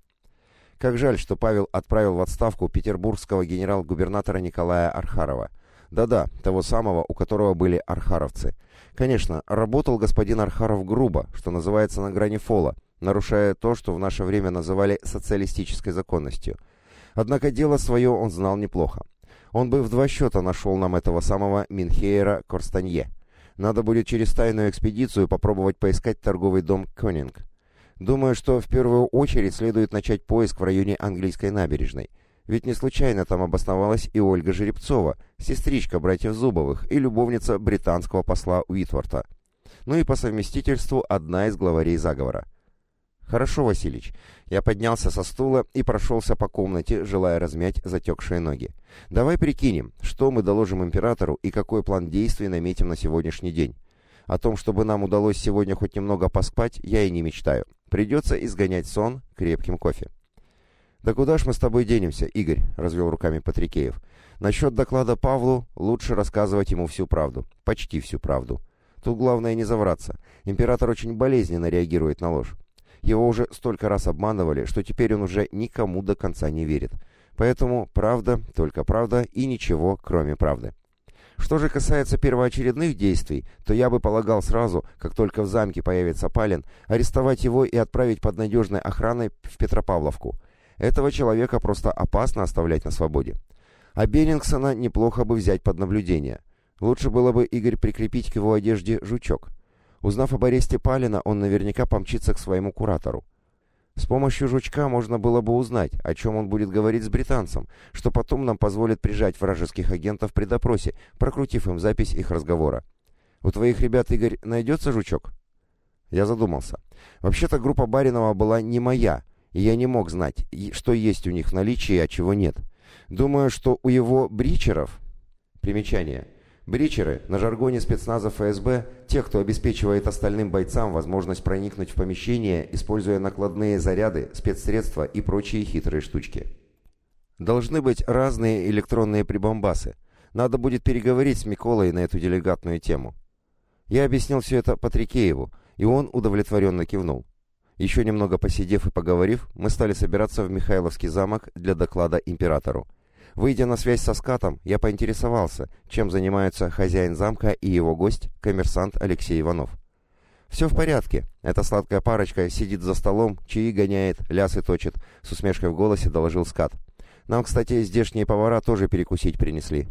Как жаль, что Павел отправил в отставку петербургского генерал-губернатора Николая Архарова. Да-да, того самого, у которого были архаровцы. Конечно, работал господин Архаров грубо, что называется на грани фола, нарушая то, что в наше время называли социалистической законностью. Однако дело свое он знал неплохо. Он бы в два счета нашел нам этого самого Минхейра Корстанье. Надо будет через тайную экспедицию попробовать поискать торговый дом Конинг. Думаю, что в первую очередь следует начать поиск в районе английской набережной. Ведь не случайно там обосновалась и Ольга Жеребцова, сестричка братьев Зубовых и любовница британского посла Уитворта. Ну и по совместительству одна из главарей заговора. «Хорошо, Василич». Я поднялся со стула и прошелся по комнате, желая размять затекшие ноги. «Давай прикинем, что мы доложим императору и какой план действий наметим на сегодняшний день. О том, чтобы нам удалось сегодня хоть немного поспать, я и не мечтаю. Придется изгонять сон крепким кофе. «Да куда ж мы с тобой денемся, Игорь?» — развел руками Патрикеев. «Насчет доклада Павлу лучше рассказывать ему всю правду. Почти всю правду. Тут главное не завраться. Император очень болезненно реагирует на ложь. Его уже столько раз обманывали, что теперь он уже никому до конца не верит. Поэтому правда, только правда и ничего, кроме правды. Что же касается первоочередных действий, то я бы полагал сразу, как только в замке появится Палин, арестовать его и отправить под надежной охраной в Петропавловку. Этого человека просто опасно оставлять на свободе. А Берингсона неплохо бы взять под наблюдение. Лучше было бы Игорь прикрепить к его одежде жучок. Узнав об аресте Палина, он наверняка помчится к своему куратору. С помощью жучка можно было бы узнать, о чем он будет говорить с британцем, что потом нам позволит прижать вражеских агентов при допросе, прокрутив им запись их разговора. У твоих ребят, Игорь, найдется жучок? Я задумался. Вообще-то группа Баринова была не моя, и я не мог знать, что есть у них в наличии, а чего нет. Думаю, что у его бричеров... Примечание. Бричеры, на жаргоне спецназа ФСБ, те, кто обеспечивает остальным бойцам возможность проникнуть в помещение, используя накладные заряды, спецсредства и прочие хитрые штучки. Должны быть разные электронные прибамбасы. Надо будет переговорить с Миколой на эту делегатную тему. Я объяснил все это Патрикееву, и он удовлетворенно кивнул. Еще немного посидев и поговорив, мы стали собираться в Михайловский замок для доклада императору. Выйдя на связь со скатом, я поинтересовался, чем занимаются хозяин замка и его гость, коммерсант Алексей Иванов. «Все в порядке. Эта сладкая парочка сидит за столом, чаи гоняет, лясы точит», — с усмешкой в голосе доложил скат. «Нам, кстати, здешние повара тоже перекусить принесли».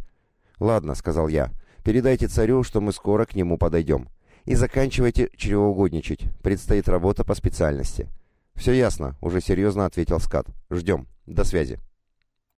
«Ладно», — сказал я, — «передайте царю, что мы скоро к нему подойдем. И заканчивайте чревоугодничать. Предстоит работа по специальности». «Все ясно», — уже серьезно ответил скат. «Ждем. До связи».